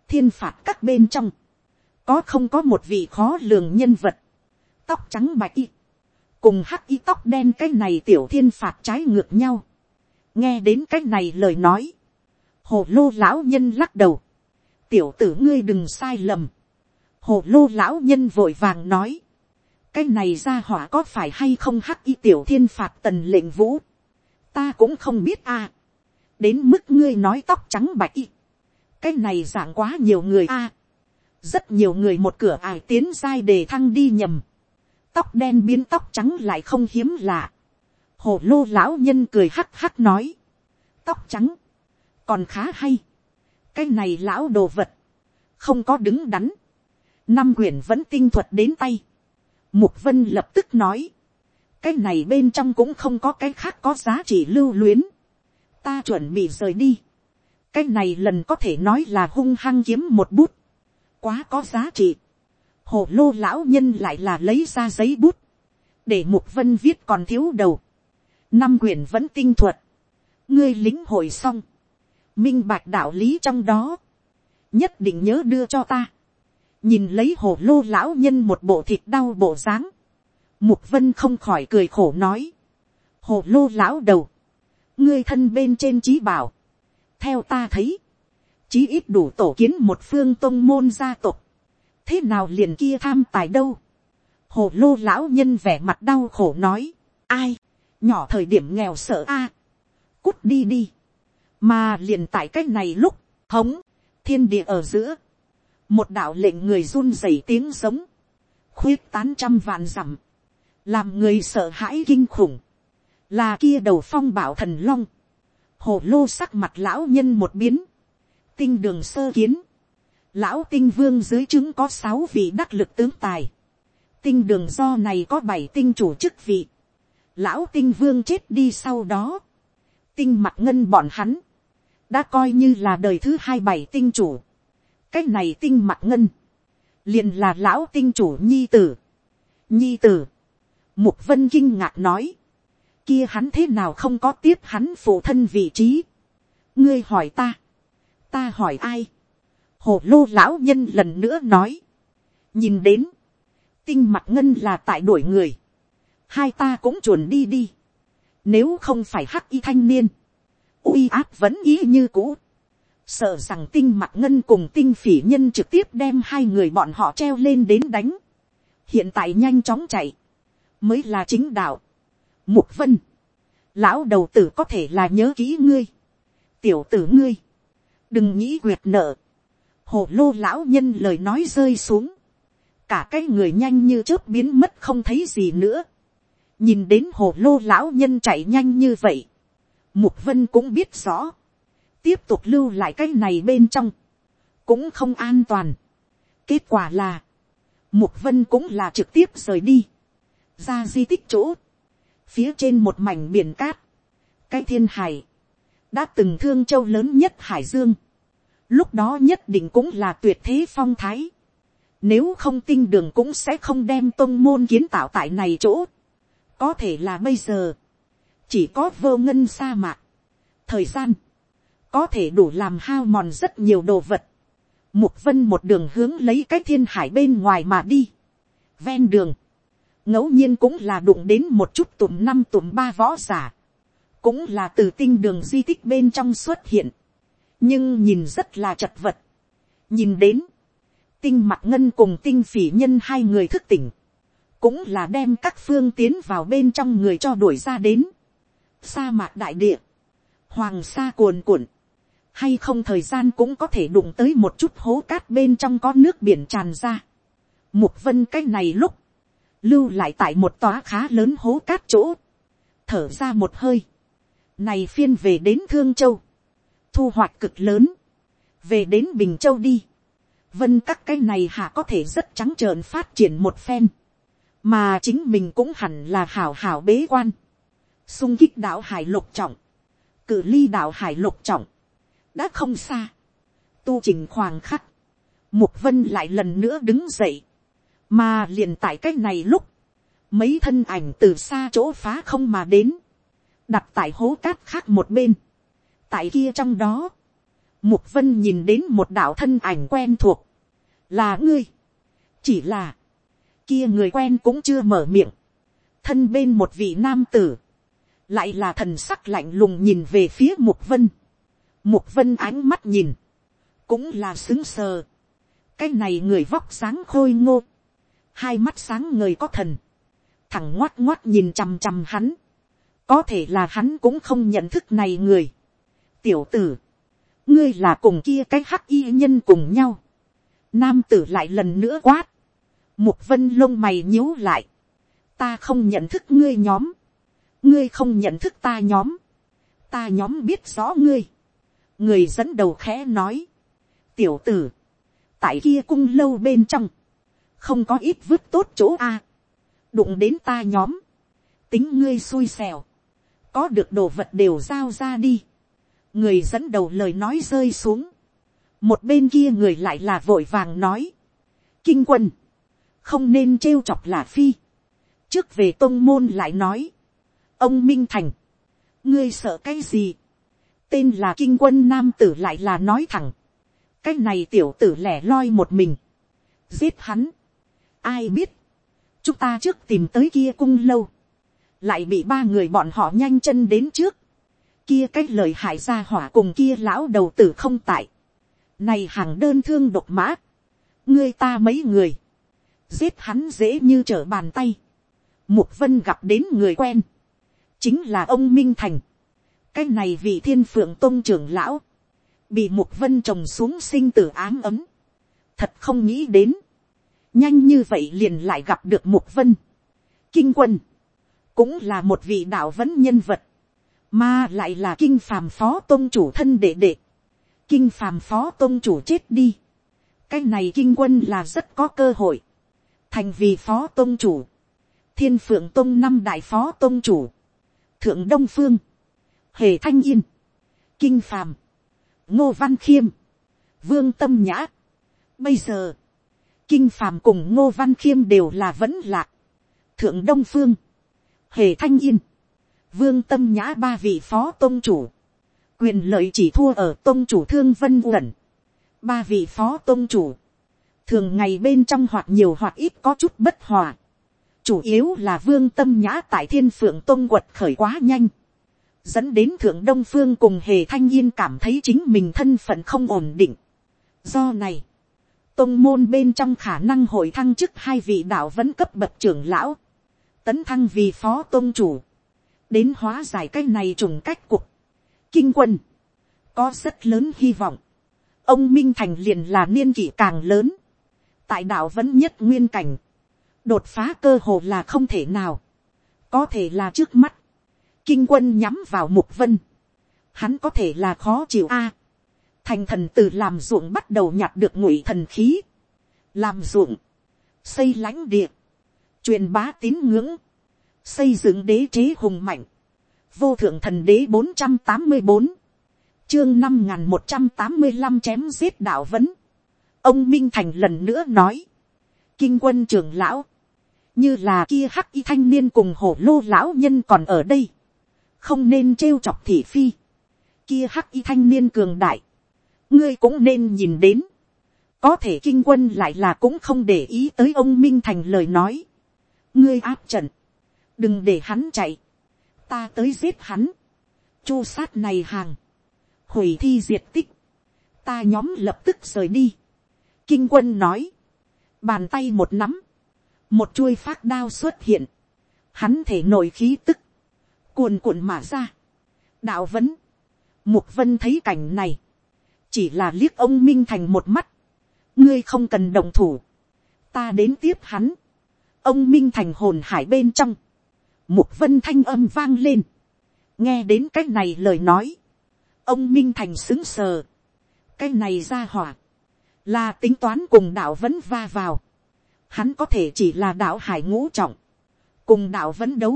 thiên phạt các bên trong, có không có một vị khó lường nhân vật, tóc trắng bạch y, cùng hắc y tóc đen cái này tiểu thiên phạt trái ngược nhau, nghe đến cái này lời nói, hồ lô lão nhân lắc đầu, tiểu tử ngươi đừng sai lầm, hồ lô lão nhân vội vàng nói, cái này ra hỏa có phải hay không hắc y tiểu thiên phạt tần lệnh vũ, ta cũng không biết a, đến mức ngươi nói tóc trắng bạch y, cái này dạng quá nhiều người a, rất nhiều người một cửa ải tiến sai để thăng đi nhầm, tóc đen biến tóc trắng lại không hiếm lạ, hồ lô lão nhân cười hắc hắc nói, tóc trắng, còn khá hay, cái này lão đồ vật, không có đứng đắn, năm quyển vẫn tinh thuật đến tay, mục vân lập tức nói, cái này bên trong cũng không có cái khác có giá trị lưu luyến, ta chuẩn bị rời đi, cái này lần có thể nói là hung hăng kiếm một bút, quá có giá trị, hồ lô lão nhân lại là lấy ra giấy bút, để mục vân viết còn thiếu đầu, năm quyển vẫn tinh thuật, ngươi lính hội xong, minh bạch đạo lý trong đó, nhất định nhớ đưa cho ta, nhìn lấy hồ lô lão nhân một bộ thịt đau bộ dáng, mục vân không khỏi cười khổ nói, hồ lô lão đầu, ngươi thân bên trên trí bảo, theo ta thấy, chí ít đủ tổ kiến một phương tôn môn gia tộc, thế nào liền kia tham tài đâu, hồ lô lão nhân vẻ mặt đau khổ nói, ai, nhỏ thời điểm nghèo sợ a, cút đi đi, mà liền tại cái này lúc, hống, thiên địa ở giữa, một đạo lệnh người run rẩy tiếng giống, khuyết tán trăm vạn dặm, làm người sợ hãi kinh khủng, là kia đầu phong bảo thần long, hồ lô sắc mặt lão nhân một biến, tinh đường sơ kiến, lão tinh vương dưới trứng có sáu vị đắc lực tướng tài, tinh đường do này có bảy tinh chủ chức vị, lão tinh vương chết đi sau đó, tinh mặt ngân bọn hắn, đã coi như là đời thứ hai bảy tinh chủ, cái này tinh mặt ngân, liền là lão tinh chủ nhi tử, nhi tử, mục vân kinh ngạc nói, kia hắn thế nào không có tiếp hắn phụ thân vị trí, ngươi hỏi ta, ta hỏi ai, hồ lô lão nhân lần nữa nói, nhìn đến, tinh mặt ngân là tại đuổi người, hai ta cũng chuồn đi đi, nếu không phải hắc y thanh niên, uy áp vẫn ý như cũ, sợ rằng tinh mặt ngân cùng tinh phỉ nhân trực tiếp đem hai người bọn họ treo lên đến đánh, hiện tại nhanh chóng chạy, mới là chính đạo. Mục vân, lão đầu tử có thể là nhớ kỹ ngươi, tiểu tử ngươi, đừng nghĩ quyệt nợ, hồ lô lão nhân lời nói rơi xuống, cả cái người nhanh như chớp biến mất không thấy gì nữa, nhìn đến hồ lô lão nhân chạy nhanh như vậy, mục vân cũng biết rõ, tiếp tục lưu lại cái này bên trong, cũng không an toàn. kết quả là, mục vân cũng là trực tiếp rời đi, ra di tích chỗ, phía trên một mảnh biển cát, cái thiên hải, đã từng thương châu lớn nhất hải dương, lúc đó nhất định cũng là tuyệt thế phong thái, nếu không tinh đường cũng sẽ không đem tôn môn kiến tạo tại này chỗ, có thể là bây giờ, chỉ có vô ngân sa mạc, thời gian, có thể đủ làm hao mòn rất nhiều đồ vật. Mục vân một đường hướng lấy cái thiên hải bên ngoài mà đi. Ven đường, ngẫu nhiên cũng là đụng đến một chút tụm năm tụm ba võ giả. Cũng là từ tinh đường di tích bên trong xuất hiện. Nhưng nhìn rất là chật vật. Nhìn đến, tinh mặt ngân cùng tinh phỉ nhân hai người thức tỉnh. Cũng là đem các phương tiến vào bên trong người cho đuổi ra đến. Sa mạc đại địa. Hoàng sa cuồn cuộn. Hay không thời gian cũng có thể đụng tới một chút hố cát bên trong có nước biển tràn ra. Mục vân cái này lúc, lưu lại tại một tóa khá lớn hố cát chỗ, thở ra một hơi, này phiên về đến thương châu, thu hoạch cực lớn, về đến bình châu đi, vân các cái này hạ có thể rất trắng trợn phát triển một phen, mà chính mình cũng hẳn là hảo hảo bế quan, sung kích đạo hải lục trọng, cử ly đạo hải lục trọng, đã không xa, tu trình khoảng khắc, mục vân lại lần nữa đứng dậy, mà liền tại cái này lúc, mấy thân ảnh từ xa chỗ phá không mà đến, đặt tại hố cát khác một bên, tại kia trong đó, mục vân nhìn đến một đạo thân ảnh quen thuộc, là ngươi, chỉ là, kia người quen cũng chưa mở miệng, thân bên một vị nam tử, lại là thần sắc lạnh lùng nhìn về phía mục vân, Mục vân ánh mắt nhìn. Cũng là xứng sờ. Cái này người vóc sáng khôi ngô. Hai mắt sáng người có thần. Thẳng ngoát ngoát nhìn chằm chằm hắn. Có thể là hắn cũng không nhận thức này người. Tiểu tử. Ngươi là cùng kia cái hắc y nhân cùng nhau. Nam tử lại lần nữa quát. Mục vân lông mày nhíu lại. Ta không nhận thức ngươi nhóm. Ngươi không nhận thức ta nhóm. Ta nhóm biết rõ ngươi. Người dẫn đầu khẽ nói, tiểu tử, tại kia cung lâu bên trong, không có ít vứt tốt chỗ a, đụng đến ta nhóm, tính ngươi xui xẻo, có được đồ vật đều giao ra đi, người dẫn đầu lời nói rơi xuống, một bên kia người lại là vội vàng nói, kinh quân, không nên trêu chọc là phi, trước về tôn môn lại nói, ông minh thành, ngươi sợ cái gì, tên là kinh quân nam tử lại là nói thẳng, cái này tiểu tử lẻ loi một mình, giết hắn, ai biết, chúng ta trước tìm tới kia cung lâu, lại bị ba người bọn họ nhanh chân đến trước, kia cái lời hại ra hỏa cùng kia lão đầu tử không tại, này hàng đơn thương độc mã, ngươi ta mấy người, giết hắn dễ như trở bàn tay, mục vân gặp đến người quen, chính là ông minh thành, cái này vị thiên phượng tôn trưởng lão, bị mục vân trồng xuống sinh tử ám ấm, thật không nghĩ đến, nhanh như vậy liền lại gặp được mục vân, kinh quân, cũng là một vị đạo vấn nhân vật, mà lại là kinh phàm phó tôn chủ thân đệ đệ, kinh phàm phó tôn chủ chết đi, cái này kinh quân là rất có cơ hội, thành vì phó tôn chủ, thiên phượng tôn năm đại phó tôn chủ, thượng đông phương, hề thanh yên, kinh phàm, ngô văn khiêm, vương tâm nhã. Bây giờ, kinh phàm cùng ngô văn khiêm đều là vẫn lạc, thượng đông phương, hề thanh yên, vương tâm nhã ba vị phó tôn chủ, quyền lợi chỉ thua ở tôn chủ thương vân uẩn, ba vị phó tôn chủ, thường ngày bên trong hoặc nhiều hoặc ít có chút bất hòa, chủ yếu là vương tâm nhã tại thiên phượng tôn quật khởi quá nhanh, dẫn đến thượng đông phương cùng hề thanh yên cảm thấy chính mình thân phận không ổn định. do này, tôn môn bên trong khả năng hội thăng chức hai vị đạo vẫn cấp bậc trưởng lão, tấn thăng vì phó tôn chủ, đến hóa giải cái này trùng cách cục. kinh quân, có rất lớn hy vọng, ông minh thành liền là niên kỷ càng lớn, tại đạo vẫn nhất nguyên cảnh, đột phá cơ hồ là không thể nào, có thể là trước mắt, kinh quân nhắm vào mục vân, hắn có thể là khó chịu a, thành thần từ làm ruộng bắt đầu nhặt được ngụy thần khí, làm ruộng, xây lãnh địa, truyền bá tín ngưỡng, xây dựng đế chế hùng mạnh, vô thượng thần đế bốn trăm tám mươi bốn, chương năm n g h n một trăm tám mươi năm chém giết đạo vấn, ông minh thành lần nữa nói, kinh quân trưởng lão, như là kia hắc y thanh niên cùng hổ lô lão nhân còn ở đây, không nên trêu chọc thị phi, kia hắc y thanh niên cường đại, ngươi cũng nên nhìn đến, có thể kinh quân lại là cũng không để ý tới ông minh thành lời nói, ngươi áp trận, đừng để hắn chạy, ta tới giết hắn, chu sát này hàng, hủy thi diệt tích, ta nhóm lập tức rời đi. Kinh quân nói, bàn tay một nắm, một chuôi phát đao xuất hiện, hắn thể nổi khí tức, cuồn cuộn mà ra. đạo vấn, mục vân thấy cảnh này, chỉ là liếc ông minh thành một mắt, ngươi không cần đồng thủ, ta đến tiếp hắn, ông minh thành hồn hải bên trong, Mục vân thanh âm vang lên. Nghe đến cái này lời nói. Ông Minh Thành xứng sờ. Cái này ra hỏa. Là tính toán cùng đạo vẫn va vào. Hắn có thể chỉ là đạo hải ngũ trọng. Cùng đạo vẫn đấu.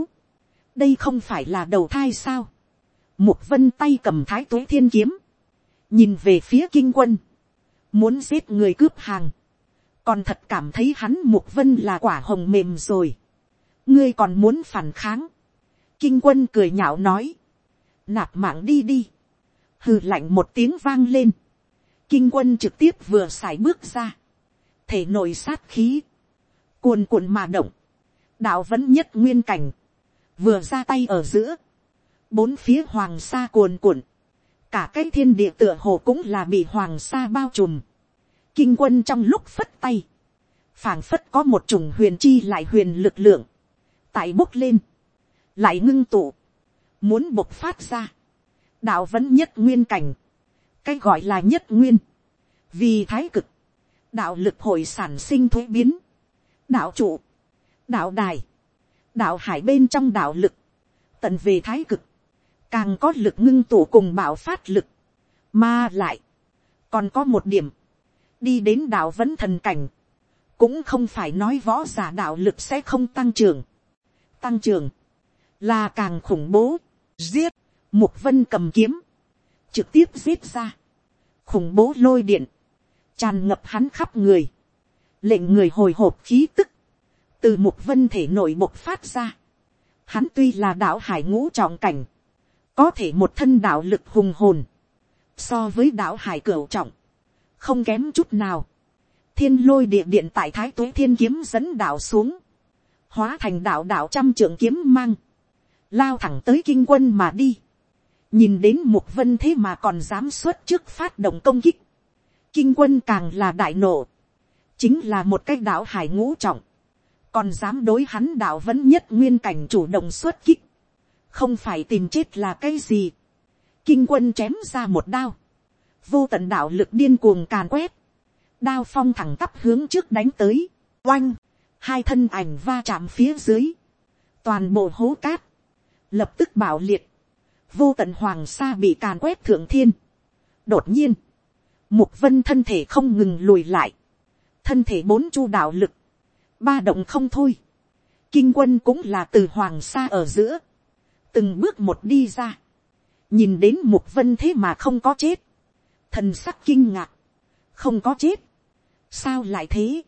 Đây không phải là đầu thai sao. Mục vân tay cầm thái tuế thiên kiếm. Nhìn về phía kinh quân. Muốn giết người cướp hàng. Còn thật cảm thấy hắn mục vân là quả hồng mềm rồi ngươi còn muốn phản kháng. kinh quân cười nhạo nói, nạp mạng đi đi, hừ lạnh một tiếng vang lên, kinh quân trực tiếp vừa xài bước ra, thể nội sát khí, cuồn cuộn mà động, đạo vẫn nhất nguyên cảnh, vừa ra tay ở giữa, bốn phía hoàng sa cuồn cuộn, cả cái thiên địa tựa hồ cũng là bị hoàng sa bao trùm, kinh quân trong lúc phất tay, phảng phất có một chủng huyền chi lại huyền lực lượng, tại bốc lên, lại ngưng tụ, muốn bộc phát ra, đạo vẫn nhất nguyên cảnh, cái gọi là nhất nguyên, vì thái cực, đạo lực hội sản sinh thuế biến, đạo trụ, đạo đài, đạo hải bên trong đạo lực, tận về thái cực, càng có lực ngưng tụ cùng bảo phát lực, mà lại, còn có một điểm, đi đến đạo vẫn thần cảnh, cũng không phải nói võ giả đạo lực sẽ không tăng trưởng, tăng trưởng, là càng khủng bố, giết, mục vân cầm kiếm, trực tiếp giết ra, khủng bố lôi điện, tràn ngập hắn khắp người, lệnh người hồi hộp khí tức, từ mục vân thể nội bộc phát ra, hắn tuy là đạo hải ngũ trọng cảnh, có thể một thân đạo lực hùng hồn, so với đạo hải cửu trọng, không kém chút nào, thiên lôi địa điện tại thái tuế thiên kiếm dẫn đạo xuống, hóa thành đạo đạo trăm trưởng kiếm mang, lao thẳng tới kinh quân mà đi, nhìn đến mục vân thế mà còn dám xuất trước phát động công kích, kinh quân càng là đại nộ, chính là một cái đạo hải ngũ trọng, còn dám đối hắn đạo vẫn nhất nguyên cảnh chủ động xuất kích, không phải tìm chết là cái gì, kinh quân chém ra một đao, vô tận đạo lực điên cuồng càn quét, đao phong thẳng tắp hướng trước đánh tới, oanh, hai thân ảnh va chạm phía dưới, toàn bộ hố cát, lập tức bảo liệt, vô tận hoàng sa bị càn quét thượng thiên. đột nhiên, mục vân thân thể không ngừng lùi lại, thân thể bốn chu đạo lực, ba động không thôi, kinh quân cũng là từ hoàng sa ở giữa, từng bước một đi ra, nhìn đến mục vân thế mà không có chết, thần sắc kinh ngạc, không có chết, sao lại thế,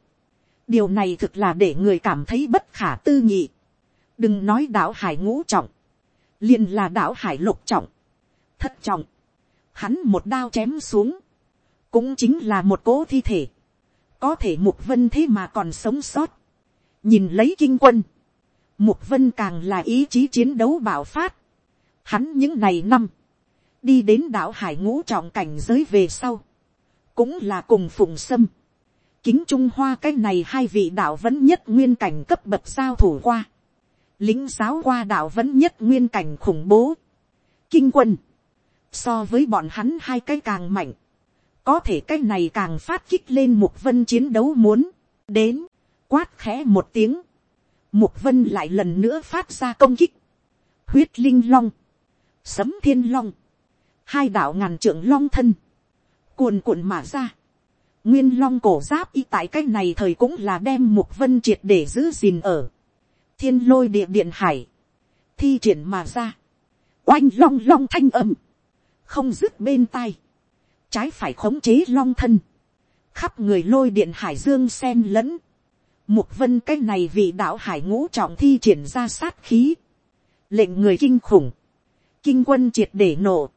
điều này thực là để người cảm thấy bất khả tư nghị, đừng nói đạo hải ngũ trọng, liền là đạo hải lục trọng, thất trọng, hắn một đao chém xuống, cũng chính là một cố thi thể, có thể mục vân thế mà còn sống sót, nhìn lấy kinh quân, mục vân càng là ý chí chiến đấu bạo phát, hắn những ngày năm, đi đến đảo hải ngũ trọng cảnh giới về sau, cũng là cùng phụng sâm, kính trung hoa cái này hai vị đạo vẫn nhất nguyên cảnh cấp bậc giao thủ qua, lính giáo qua đạo vẫn nhất nguyên cảnh khủng bố, kinh quân, so với bọn hắn hai cái càng mạnh, có thể cái này càng phát kích lên mục vân chiến đấu muốn, đến, quát khẽ một tiếng, mục vân lại lần nữa phát ra công kích, huyết linh long, sấm thiên long, hai đạo ngàn trưởng long thân, cuồn cuộn mà ra, nguyên long cổ giáp y tại cái này thời cũng là đem mục vân triệt để giữ gìn ở, thiên lôi địa điện hải, thi triển mà ra, oanh long long thanh âm, không dứt bên tai, trái phải khống chế long thân, khắp người lôi điện hải dương sen lẫn, mục vân cái này vì đạo hải ngũ trọng thi triển ra sát khí, lệnh người kinh khủng, kinh quân triệt để nổ,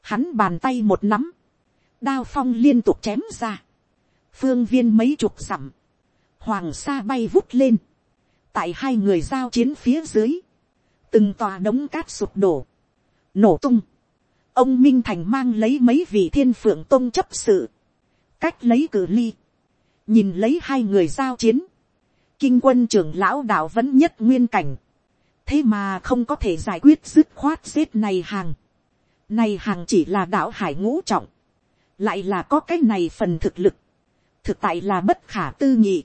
hắn bàn tay một nắm, đao phong liên tục chém ra, phương viên mấy chục dặm, hoàng sa bay vút lên, tại hai người giao chiến phía dưới, từng tòa đống cát sụp đổ, nổ tung, ông minh thành mang lấy mấy vị thiên phượng tôn chấp sự, cách lấy cử ly, nhìn lấy hai người giao chiến, kinh quân trưởng lão đạo vẫn nhất nguyên cảnh, thế mà không có thể giải quyết dứt khoát giết này hàng, này hàng chỉ là đạo hải ngũ trọng, lại là có cái này phần thực lực, thực tại là bất khả tư nghị,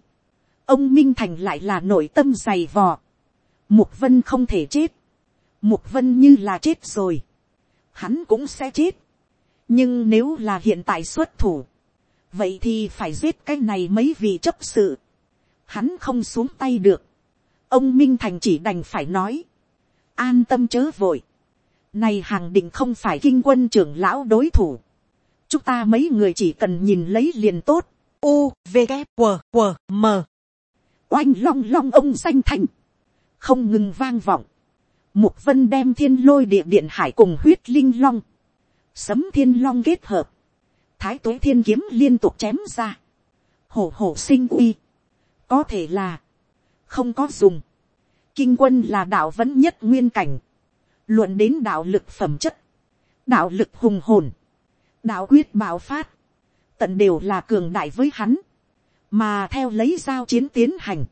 ông minh thành lại là nội tâm dày vò, mục vân không thể chết, mục vân như là chết rồi, hắn cũng sẽ chết, nhưng nếu là hiện tại xuất thủ, vậy thì phải giết cái này mấy vị chấp sự, hắn không xuống tay được, ông minh thành chỉ đành phải nói, an tâm chớ vội, này hàng định không phải kinh quân trưởng lão đối thủ, chúng ta mấy người chỉ cần nhìn lấy liền tốt, u v g q q m oanh long long ông xanh thành, không ngừng vang vọng, mục vân đem thiên lôi địa điện hải cùng huyết linh long, sấm thiên long kết hợp, thái tuế thiên kiếm liên tục chém ra, hổ hổ sinh uy, có thể là, không có dùng, kinh quân là đạo vẫn nhất nguyên cảnh, luận đến đạo lực phẩm chất, đạo lực hùng hồn, đạo quyết bạo phát, tận đều là cường đại với hắn, mà theo lấy giao chiến tiến hành,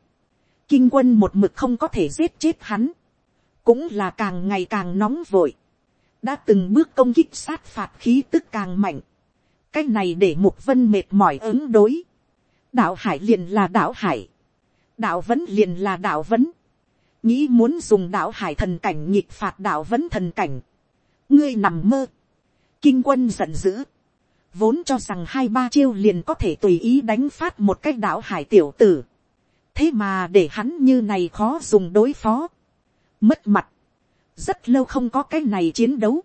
kinh quân một mực không có thể giết chết hắn, cũng là càng ngày càng nóng vội, đã từng bước công kích sát phạt khí tức càng mạnh, cái này để mục vân mệt mỏi ứng đối, đạo hải liền là đạo hải, đạo vẫn liền là đạo vẫn, nghĩ muốn dùng đạo hải thần cảnh nhịp phạt đạo vẫn thần cảnh, ngươi nằm mơ, kinh quân giận dữ, vốn cho rằng hai ba chiêu liền có thể tùy ý đánh phát một cái đảo hải tiểu tử, thế mà để hắn như này khó dùng đối phó, mất mặt, rất lâu không có cái này chiến đấu,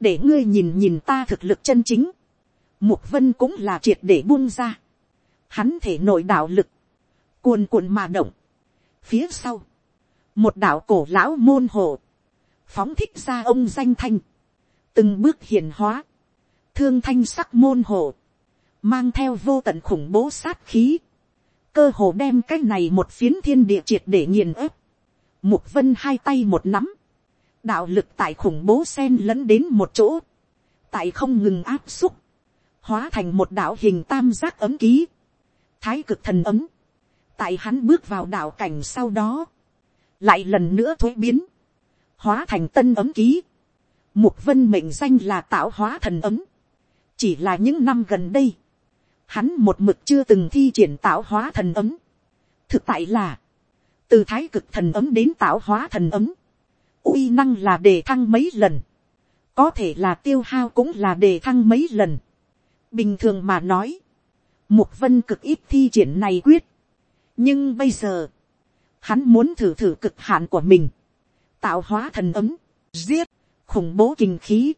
để ngươi nhìn nhìn ta thực lực chân chính, mục vân cũng là triệt để buông ra, hắn thể nội đạo lực, cuồn cuộn mà động, phía sau, một đạo cổ lão môn hộ, phóng thích ra ông danh thanh, từng bước hiền hóa, thương thanh sắc môn hộ, mang theo vô tận khủng bố sát khí, cơ hồ đem cái này một phiến thiên địa triệt để nghiền ép, mục vân hai tay một nắm, đạo lực tại khủng bố sen lẫn đến một chỗ, tại không ngừng áp xúc, hóa thành một đạo hình tam giác ấm ký, thái cực thần ấm, tại hắn bước vào đạo cảnh sau đó, lại lần nữa thuế biến, hóa thành tân ấm ký, mục vân mệnh danh là tạo hóa thần ấm, chỉ là những năm gần đây, hắn một mực chưa từng thi triển tạo hóa thần ấm, thực tại là, từ thái cực thần ấm đến tạo hóa thần ấm, uy năng là đề thăng mấy lần, có thể là tiêu hao cũng là đề thăng mấy lần. bình thường mà nói, mục vân cực ít thi triển này quyết, nhưng bây giờ, hắn muốn thử thử cực hạn của mình, tạo hóa thần ấm, giết, khủng bố kinh khí,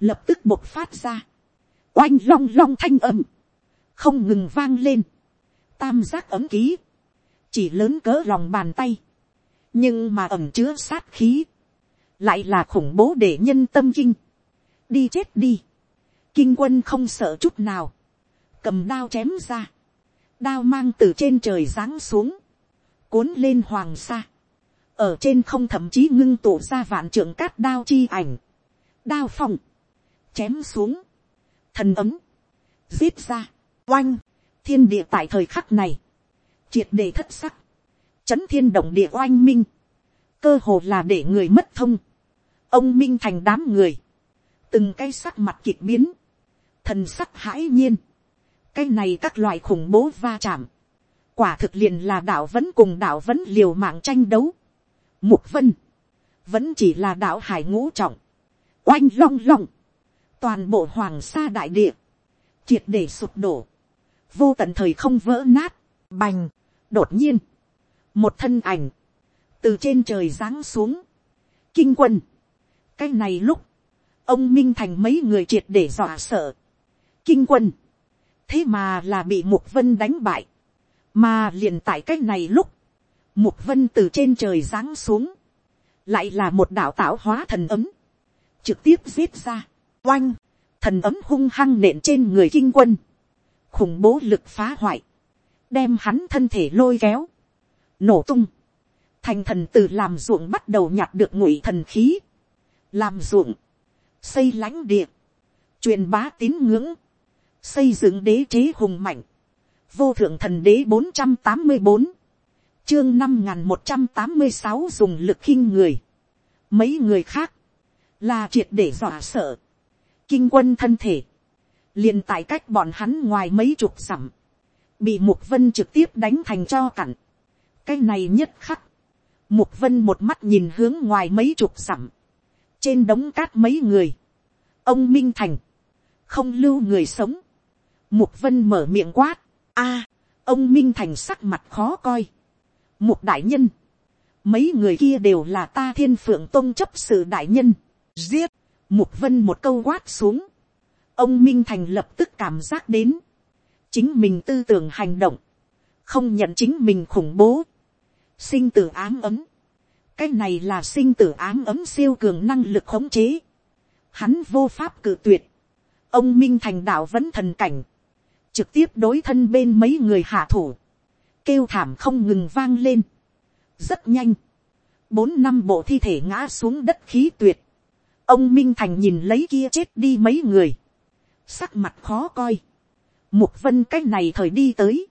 lập tức bộc phát ra, oanh long long thanh âm, không ngừng vang lên, tam giác ấm ký, chỉ lớn cỡ lòng bàn tay, nhưng mà ẩm chứa sát khí, lại là khủng bố để nhân tâm kinh, đi chết đi, kinh quân không sợ chút nào, cầm đao chém ra, đao mang từ trên trời giáng xuống, cuốn lên hoàng sa, ở trên không thậm chí ngưng tụ ra vạn trưởng cát đao chi ảnh, đao phòng, chém xuống, thần ấm, giết ra, oanh, thiên địa tại thời khắc này, triệt đề thất sắc, chấn thiên động địa oanh minh, cơ hồ là để người mất thông, ông minh thành đám người, từng cái sắc mặt kịch biến, thần sắc hãi nhiên, cái này các loại khủng bố va chạm, quả thực liền là đạo vẫn cùng đạo vẫn liều mạng tranh đấu, mục vân, vẫn chỉ là đạo hải ngũ trọng, oanh long long, toàn bộ hoàng sa đại địa, triệt để sụp đổ, vô tận thời không vỡ nát, bành, đột nhiên, một thân ảnh, từ trên trời giáng xuống, kinh quân, cái này lúc, ông minh thành mấy người triệt để dọa sợ, kinh quân, thế mà là bị mục vân đánh bại, mà liền tại cái này lúc, mục vân từ trên trời giáng xuống, lại là một đạo tạo hóa thần ấm, trực tiếp giết ra, oanh, thần ấm hung hăng nện trên người kinh quân, khủng bố lực phá hoại, đem hắn thân thể lôi kéo, nổ tung, thành thần từ làm ruộng bắt đầu nhặt được ngụy thần khí, làm ruộng, xây lãnh địa, truyền bá tín ngưỡng, xây dựng đế chế hùng mạnh, vô thượng thần đế bốn trăm tám mươi bốn, chương năm n g h n một trăm tám mươi sáu dùng lực khinh người, mấy người khác, là triệt để dọa sợ, kinh quân thân thể, liền tại cách bọn hắn ngoài mấy chục sẩm, bị mục vân trực tiếp đánh thành cho cặn, cái này nhất khắc, mục vân một mắt nhìn hướng ngoài mấy chục sẩm, trên đống cát mấy người, ông minh thành, không lưu người sống, mục vân mở miệng quát, a, ông minh thành sắc mặt khó coi, mục đại nhân, mấy người kia đều là ta thiên phượng tôn chấp sự đại nhân, giết, mục vân một câu quát xuống, ông minh thành lập tức cảm giác đến, chính mình tư tưởng hành động, không nhận chính mình khủng bố, sinh tử ám ấm, cái này là sinh tử ám ấm siêu cường năng lực khống chế. Hắn vô pháp cự tuyệt. Ông Minh thành đạo vẫn thần cảnh. Trực tiếp đối thân bên mấy người hạ thủ. Kêu thảm không ngừng vang lên. Rất nhanh. Bốn năm bộ thi thể ngã xuống đất khí tuyệt. Ông Minh Thành nhìn lấy kia chết đi mấy người. Sắc mặt khó coi. Mục vân cách này thời đi tới.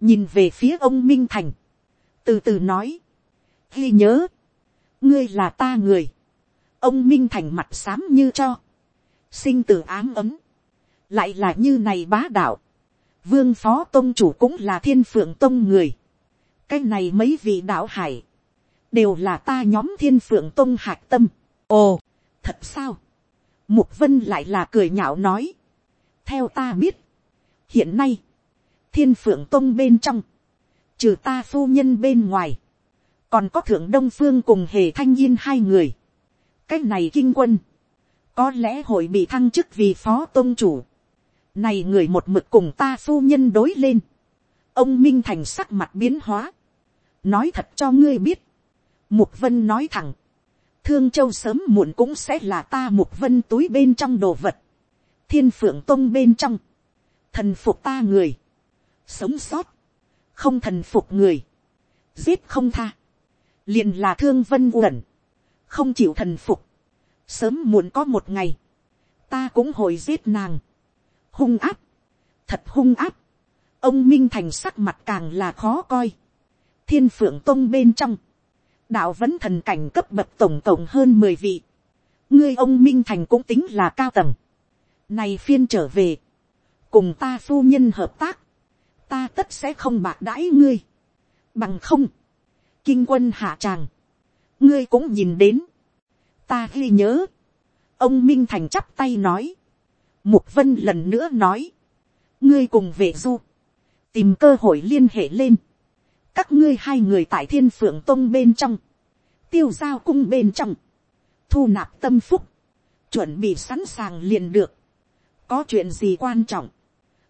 Nhìn về phía ông Minh Thành. Từ từ nói. Ghi nhớ, ngươi là ta người, ông minh thành mặt xám như cho, sinh từ ám ấm, lại là như này bá đạo, vương phó tôn chủ cũng là thiên phượng tôn người, cái này mấy vị đạo hải, đều là ta nhóm thiên phượng tôn hạc tâm, ồ, thật sao, mục vân lại là cười nhạo nói, theo ta biết, hiện nay, thiên phượng Tông bên trong, trừ ta phu nhân bên ngoài, còn có thượng đông phương cùng hề thanh yên hai người. cái này kinh quân, có lẽ hội bị thăng chức vì phó tôn chủ. này người một mực cùng ta phu nhân đối lên. ông minh thành sắc mặt biến hóa. nói thật cho ngươi biết. mục vân nói thẳng thương châu sớm muộn cũng sẽ là ta một vân túi bên trong đồ vật, thiên phượng tông bên trong, thần phục ta người, sống sót, không thần phục người, giết không tha, liền là thương vân uẩn, không chịu thần phục, sớm muộn có một ngày, ta cũng hồi giết nàng, hung áp, thật hung áp, ông minh thành sắc mặt càng là khó coi, thiên phượng tông bên trong, đạo vẫn thần cảnh cấp bậc tổng tổng hơn mười vị, ngươi ông minh thành cũng tính là cao tầng, này phiên trở về, cùng ta phu nhân hợp tác, ta tất sẽ không bạc đãi ngươi, bằng không, kinh quân hạ tràng, ngươi cũng nhìn đến, ta ghi nhớ, ông minh thành chắp tay nói, mục vân lần nữa nói, ngươi cùng về du, tìm cơ hội liên hệ lên, các ngươi hai người tại thiên phượng tông bên trong, tiêu giao cung bên trong, thu nạp tâm phúc, chuẩn bị sẵn sàng liền được, có chuyện gì quan trọng,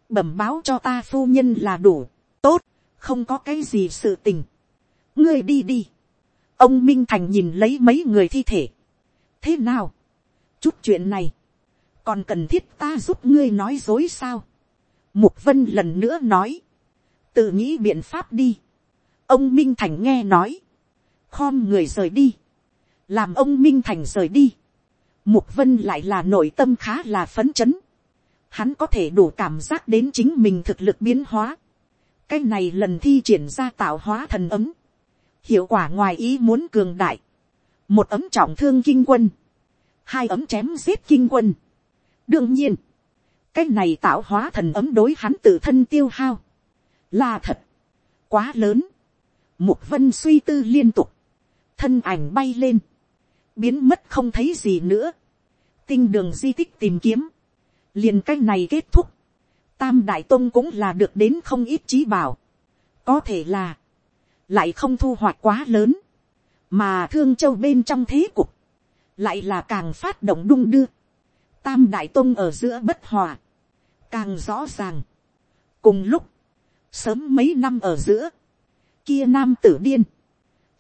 bẩm báo cho ta phu nhân là đủ, tốt, không có cái gì sự tình, ngươi đi đi, ông minh thành nhìn lấy mấy người thi thể, thế nào, chút chuyện này, còn cần thiết ta giúp ngươi nói dối sao, mục vân lần nữa nói, tự nghĩ biện pháp đi, ông minh thành nghe nói, khom người rời đi, làm ông minh thành rời đi, mục vân lại là nội tâm khá là phấn chấn, hắn có thể đủ cảm giác đến chính mình thực lực biến hóa, cái này lần thi triển ra tạo hóa thần ấm, hiệu quả ngoài ý muốn cường đại, một ấm trọng thương kinh quân, hai ấm chém giết kinh quân. đương nhiên, cái này tạo hóa thần ấm đối hắn tự thân tiêu hao, là thật, quá lớn, mục vân suy tư liên tục, thân ảnh bay lên, biến mất không thấy gì nữa, tinh đường di tích tìm kiếm, liền cách này kết thúc, tam đại tôn cũng là được đến không ít trí bảo, có thể là, lại không thu hoạch quá lớn, mà thương châu bên trong thế cục, lại là càng phát động đung đưa, tam đại tôn ở giữa bất hòa, càng rõ ràng. cùng lúc, sớm mấy năm ở giữa, kia nam tử điên,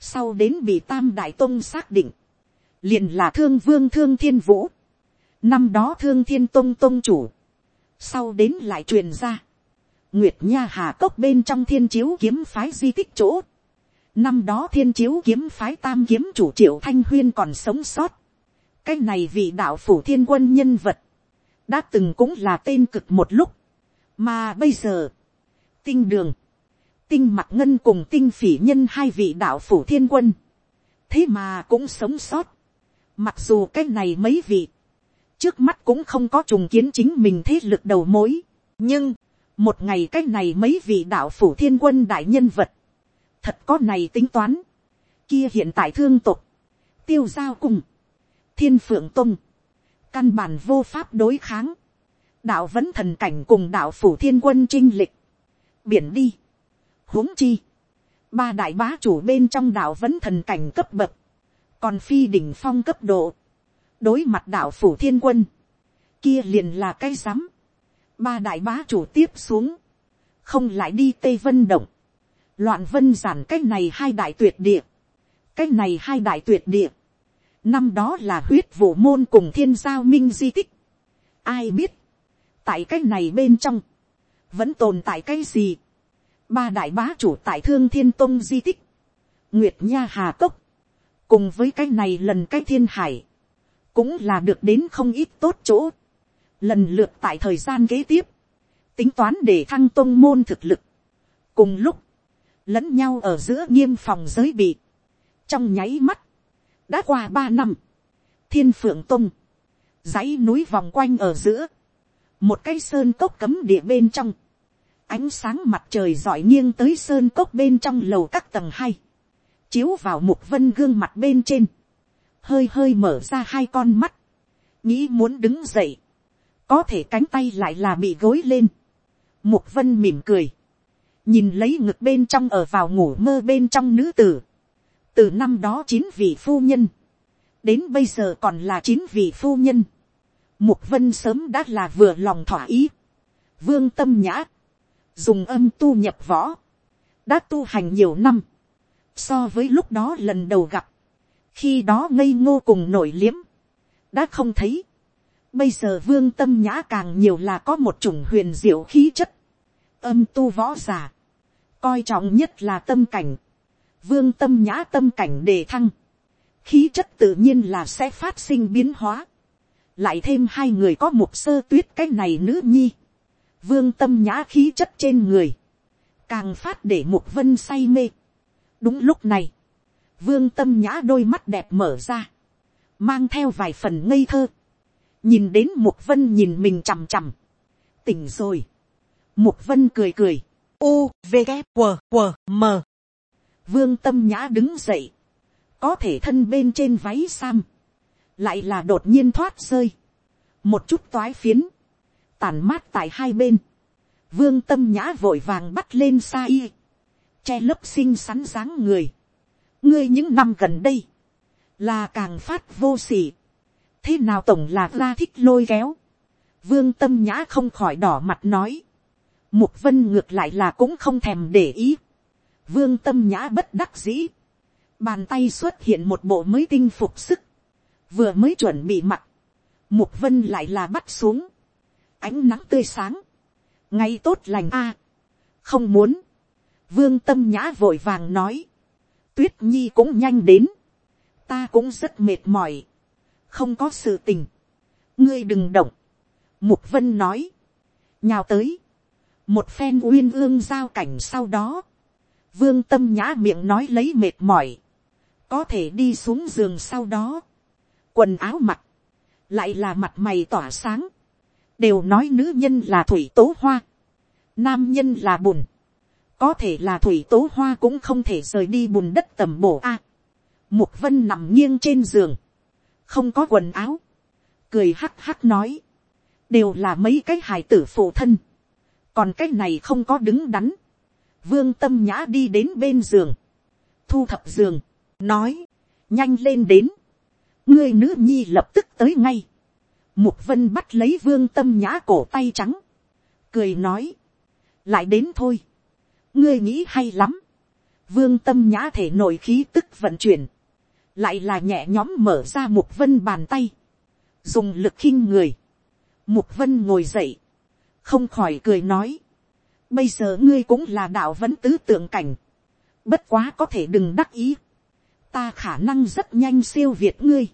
sau đến bị tam đại tông xác định, liền là thương vương thương thiên vũ, năm đó thương thiên tông tông chủ, sau đến lại truyền ra, nguyệt nha hà cốc bên trong thiên chiếu kiếm phái di tích chỗ, năm đó thiên chiếu kiếm phái tam kiếm chủ triệu thanh huyên còn sống sót, cái này vị đạo phủ thiên quân nhân vật, đã từng cũng là tên cực một lúc, mà bây giờ, tinh đường, tinh mặt ngân cùng tinh phỉ nhân hai vị đạo phủ thiên quân, thế mà cũng sống sót, mặc dù cái này mấy vị, trước mắt cũng không có trùng kiến chính mình thế lực đầu mối, nhưng, một ngày cái này mấy vị đạo phủ thiên quân đại nhân vật, thật có này tính toán, kia hiện tại thương tục, tiêu giao cùng, thiên phượng tung, căn bản vô pháp đối kháng, đạo vẫn thần cảnh cùng đạo phủ thiên quân trinh lịch, biển đi, huống chi, ba đại bá chủ bên trong đạo vẫn thần cảnh cấp bậc, còn phi đỉnh phong cấp độ, đối mặt đạo phủ thiên quân, kia liền là cái rắm, ba đại bá chủ tiếp xuống, không lại đi tây vân động, loạn vân giản cái này hai đại tuyệt địa, cái này hai đại tuyệt địa, năm đó là huyết vụ môn cùng thiên giao minh di tích, ai biết, tại cái này bên trong, vẫn tồn tại cái gì, ba đại bá chủ tại thương thiên tông di tích, nguyệt nha hà cốc, cùng với cái này lần cái thiên hải, cũng là được đến không ít tốt chỗ, lần lượt tại thời gian kế tiếp, tính toán để thăng tôn môn thực lực, cùng lúc, lẫn nhau ở giữa nghiêm phòng giới bị, trong nháy mắt, đã qua ba năm, thiên phượng tung, dãy núi vòng quanh ở giữa, một cái sơn cốc cấm địa bên trong, ánh sáng mặt trời giỏi nghiêng tới sơn cốc bên trong lầu các tầng hai, chiếu vào một vân gương mặt bên trên, hơi hơi mở ra hai con mắt, nghĩ muốn đứng dậy, có thể cánh tay lại là bị gối lên, mục vân mỉm cười, nhìn lấy ngực bên trong ở vào ngủ mơ bên trong nữ tử, từ năm đó chín vị phu nhân, đến bây giờ còn là chín vị phu nhân, mục vân sớm đã là vừa lòng thỏa ý, vương tâm nhã, dùng âm tu nhập võ, đã tu hành nhiều năm, so với lúc đó lần đầu gặp, khi đó ngây ngô cùng nổi liếm, đã không thấy. Bây giờ vương tâm nhã càng nhiều là có một chủng huyền diệu khí chất, âm tu võ giả, coi trọng nhất là tâm cảnh, vương tâm nhã tâm cảnh đề thăng, khí chất tự nhiên là sẽ phát sinh biến hóa, lại thêm hai người có một sơ tuyết cái này nữ nhi, vương tâm nhã khí chất trên người, càng phát để mục vân say mê. đúng lúc này, vương tâm nhã đôi mắt đẹp mở ra, mang theo vài phần ngây thơ, nhìn đến mục vân nhìn mình chằm chằm, tỉnh rồi, mục vân cười cười, u v g q q m vương tâm nhã đứng dậy, có thể thân bên trên váy sam, lại là đột nhiên thoát rơi, một chút toái phiến, tàn mát tại hai bên, vương tâm nhã vội vàng bắt lên xa y, che lấp xinh xắn dáng người, ngươi những năm gần đây, là càng phát vô sỉ, thế nào tổng là ra thích lôi kéo, vương tâm nhã không khỏi đỏ mặt nói, mục vân ngược lại là cũng không thèm để ý, vương tâm nhã bất đắc dĩ, bàn tay xuất hiện một bộ mới tinh phục sức, vừa mới chuẩn bị mặc, mục vân lại là bắt xuống, ánh nắng tươi sáng, ngay tốt lành a, không muốn, vương tâm nhã vội vàng nói, tuyết nhi cũng nhanh đến, ta cũng rất mệt mỏi, không có sự tình, ngươi đừng động, mục vân nói, nhào tới, một phen uyên ương giao cảnh sau đó, vương tâm nhã miệng nói lấy mệt mỏi, có thể đi xuống giường sau đó, quần áo mặc, lại là mặt mày tỏa sáng, đều nói nữ nhân là thủy tố hoa, nam nhân là bùn, có thể là thủy tố hoa cũng không thể rời đi bùn đất tầm bổ a. mục vân nằm nghiêng trên giường, không có quần áo, cười hắc hắc nói, đều là mấy cái hài tử phụ thân, còn cái này không có đứng đắn, vương tâm nhã đi đến bên giường, thu thập giường, nói, nhanh lên đến, ngươi nữ nhi lập tức tới ngay, mục vân bắt lấy vương tâm nhã cổ tay trắng, cười nói, lại đến thôi, ngươi nghĩ hay lắm, vương tâm nhã thể nội khí tức vận chuyển, lại là nhẹ nhõm mở ra mục vân bàn tay, dùng lực khinh người, mục vân ngồi dậy, không khỏi cười nói, bây giờ ngươi cũng là đạo vẫn tứ tượng cảnh, bất quá có thể đừng đắc ý, ta khả năng rất nhanh siêu việt ngươi,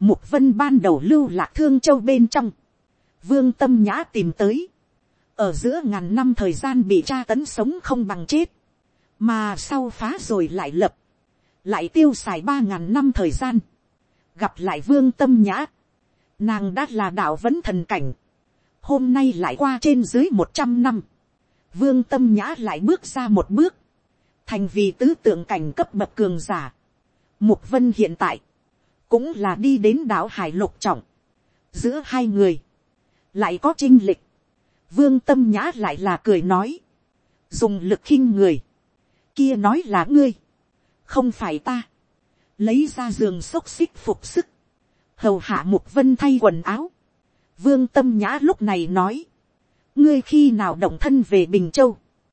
mục vân ban đầu lưu lạc thương châu bên trong, vương tâm nhã tìm tới, ở giữa ngàn năm thời gian bị tra tấn sống không bằng chết, mà sau phá rồi lại lập, lại tiêu xài ba ngàn năm thời gian, gặp lại vương tâm nhã, nàng đã là đạo vẫn thần cảnh, hôm nay lại qua trên dưới một trăm năm, vương tâm nhã lại bước ra một bước, thành vì tứ tượng cảnh cấp bậc cường giả. Mục vân hiện tại, cũng là đi đến đảo hải lục trọng, giữa hai người, lại có trinh lịch, vương tâm nhã lại là cười nói, dùng lực khinh người, kia nói là ngươi, không phải ta, lấy ra giường xốc xích phục sức, hầu hạ mục vân thay quần áo, vương tâm nhã lúc này nói, ngươi khi nào động thân về bình châu,